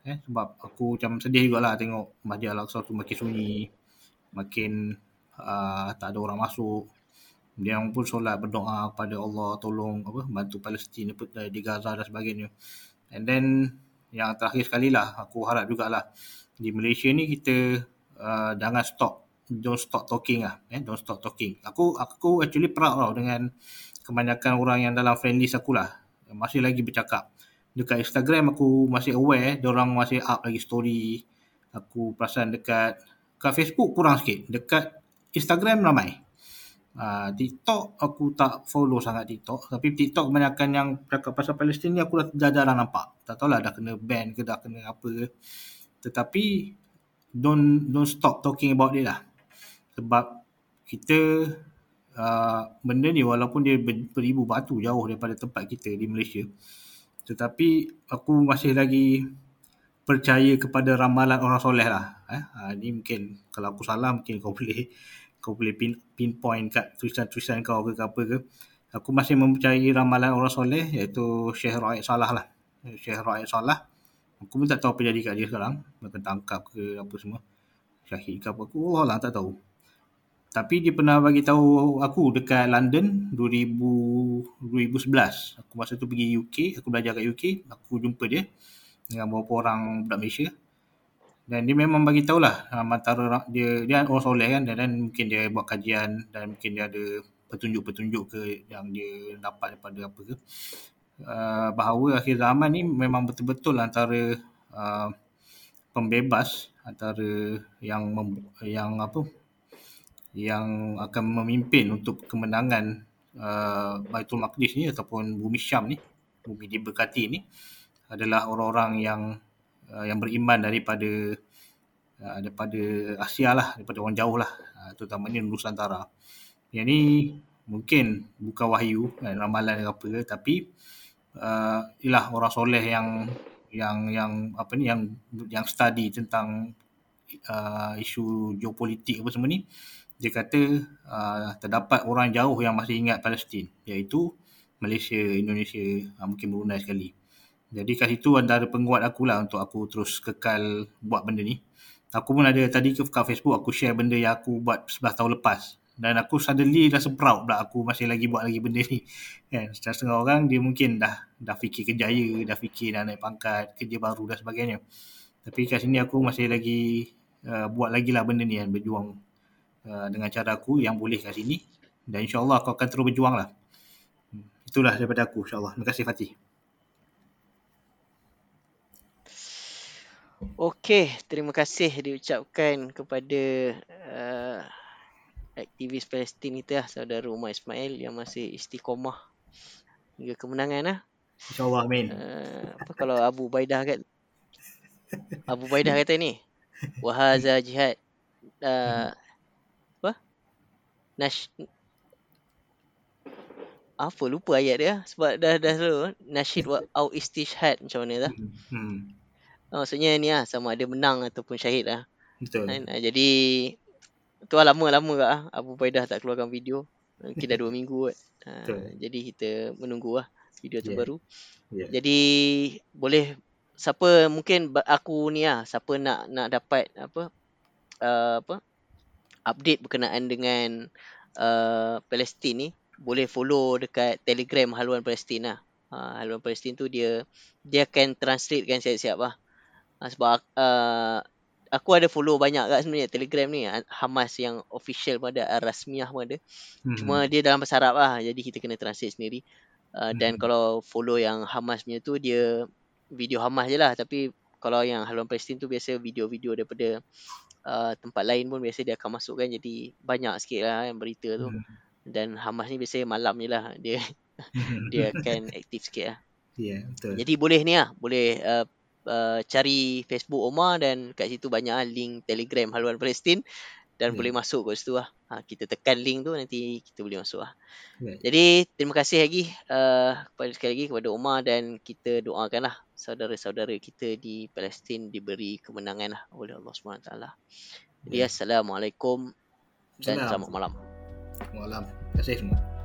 Eh, sebab aku macam sedih jugalah tengok Mahdi Al-Aqsa tu makin sunyi makin uh, tak ada orang masuk. Dia pun solat berdoa kepada Allah tolong apa bantu Palestin di Gaza dan sebagainya. And then yang terakhir sekali lah aku harap jugalah di Malaysia ni kita uh, jangan stop don't stop talking lah eh don't stop talking. Aku aku actually proud tau dengan kebanyakan orang yang dalam friend list aku lah masih lagi bercakap. Dekat Instagram aku masih aware dia orang masih up lagi story aku perasan dekat kat Facebook kurang sikit dekat Instagram ramai. Uh, TikTok aku tak follow sangat TikTok tapi TikTok kebanyakan yang cakap pasal Palestin ni aku dah, jarang nampak. Tak tahulah dah kena ban ke dah kena apa tetapi don't don't stop talking about it lah. Sebab kita uh, benda ni walaupun dia ber, beribu batu jauh daripada tempat kita di Malaysia tetapi aku masih lagi percaya kepada ramalan orang soleh lah eh? ha, ni mungkin kalau aku salah mungkin kau boleh kau boleh pin, pinpoint kat tulisan-tulisan kau ke apa ke aku masih mempercayai ramalan orang soleh iaitu Syekh Raid Salah lah Syekh Raid Salah Aku pun tak tahu apa jadi kat dia sekarang. Mungkin tangkap ke apa semua. Syahid ke apa. Aku Allah lah tak tahu. Tapi dia pernah bagi tahu aku dekat London 2000, 2011. Aku masa tu pergi UK. Aku belajar kat UK. Aku jumpa dia dengan beberapa orang budak Malaysia. Dan dia memang bagi tahu lah um, antara dia, dia orang soleh kan dan, dan mungkin dia buat kajian dan mungkin dia ada petunjuk-petunjuk ke yang dia dapat daripada apa ke uh, bahawa akhir zaman ni memang betul-betul antara uh, pembebas antara yang mem, yang apa yang akan memimpin untuk kemenangan uh, Baitul Maqdis ni ataupun bumi Syam ni bumi diberkati ni adalah orang-orang yang uh, yang beriman daripada uh, daripada Asia lah daripada orang jauh lah uh, terutamanya Nusantara. Yang ni mungkin bukan wahyu kan, ramalan apa tapi uh, ialah orang soleh yang yang yang apa ni yang yang study tentang uh, isu geopolitik apa semua ni dia kata uh, terdapat orang jauh yang masih ingat Palestin iaitu Malaysia, Indonesia, uh, mungkin Brunei sekali. Jadi kat situ antara penguat aku lah untuk aku terus kekal buat benda ni. Aku pun ada tadi ke Facebook aku share benda yang aku buat 11 tahun lepas dan aku suddenly rasa proud pula aku masih lagi buat lagi benda ni kan secara setengah orang dia mungkin dah dah fikir kejaya dah fikir nak naik pangkat kerja baru dan sebagainya tapi kat sini aku masih lagi uh, buat lagi lah benda ni kan berjuang uh, dengan cara aku yang boleh kat sini dan insyaAllah aku akan terus berjuang lah hmm, itulah daripada aku insyaAllah terima kasih Fatih Okey, terima kasih diucapkan kepada uh, aktivis Palestin kita lah, saudara Umar Ismail yang masih istiqomah hingga kemenangan lah. InsyaAllah, amin. Uh, apa kalau Abu Baidah kat Abu Baidah kata ni, wahaza jihad. Uh? Nash apa lupa ayat dia sebab dah dah selalu nasyid wa au istishhad macam mana dah. Hmm. Oh, maksudnya ni lah sama ada menang ataupun syahid lah. Betul. Kan? Ah, Jadi tu lah lama-lama kat ah. Abu Baidah tak keluarkan video. Mungkin dah dua minggu kot. Betul. jadi kita menunggu lah video tu Yeah. baru. Ya. Jadi boleh siapa mungkin aku ni lah siapa nak nak dapat apa uh, apa update berkenaan dengan uh, Palestin ni boleh follow dekat Telegram haluan Palestin lah. Uh, haluan Palestin tu dia dia akan translate kan siap-siap lah. Uh, sebab uh, aku ada follow banyak kat sebenarnya Telegram ni. Hamas yang official pun ada, Al-Rasmiyah pun ada. Hmm. Cuma dia dalam bahasa Arab lah. Jadi kita kena translate sendiri. Uh, dan Hmm. kalau follow yang Hamas punya tu dia video Hamas je lah. Tapi kalau yang haluan Palestin tu biasa video-video daripada uh, tempat lain pun biasa dia akan masukkan. Jadi banyak sikit lah kan berita tu. Hmm. Dan Hamas ni biasanya malam je lah. Dia dia akan aktif sikit lah. Ya, betul. Jadi boleh ni lah. Boleh uh, uh, cari Facebook Omar dan kat situ banyak lah link Telegram haluan Palestin. Dan Ya. boleh masuk kat situ lah. Ha, kita tekan link tu nanti kita boleh masuk lah. Ya. Jadi terima kasih lagi uh, kepada sekali lagi kepada Omar dan kita doakanlah saudara-saudara kita di Palestin diberi kemenangan lah oleh Allah SWT. Jadi Ya. Assalamualaikum dan selamat malam. Malam. Terima kasih semua.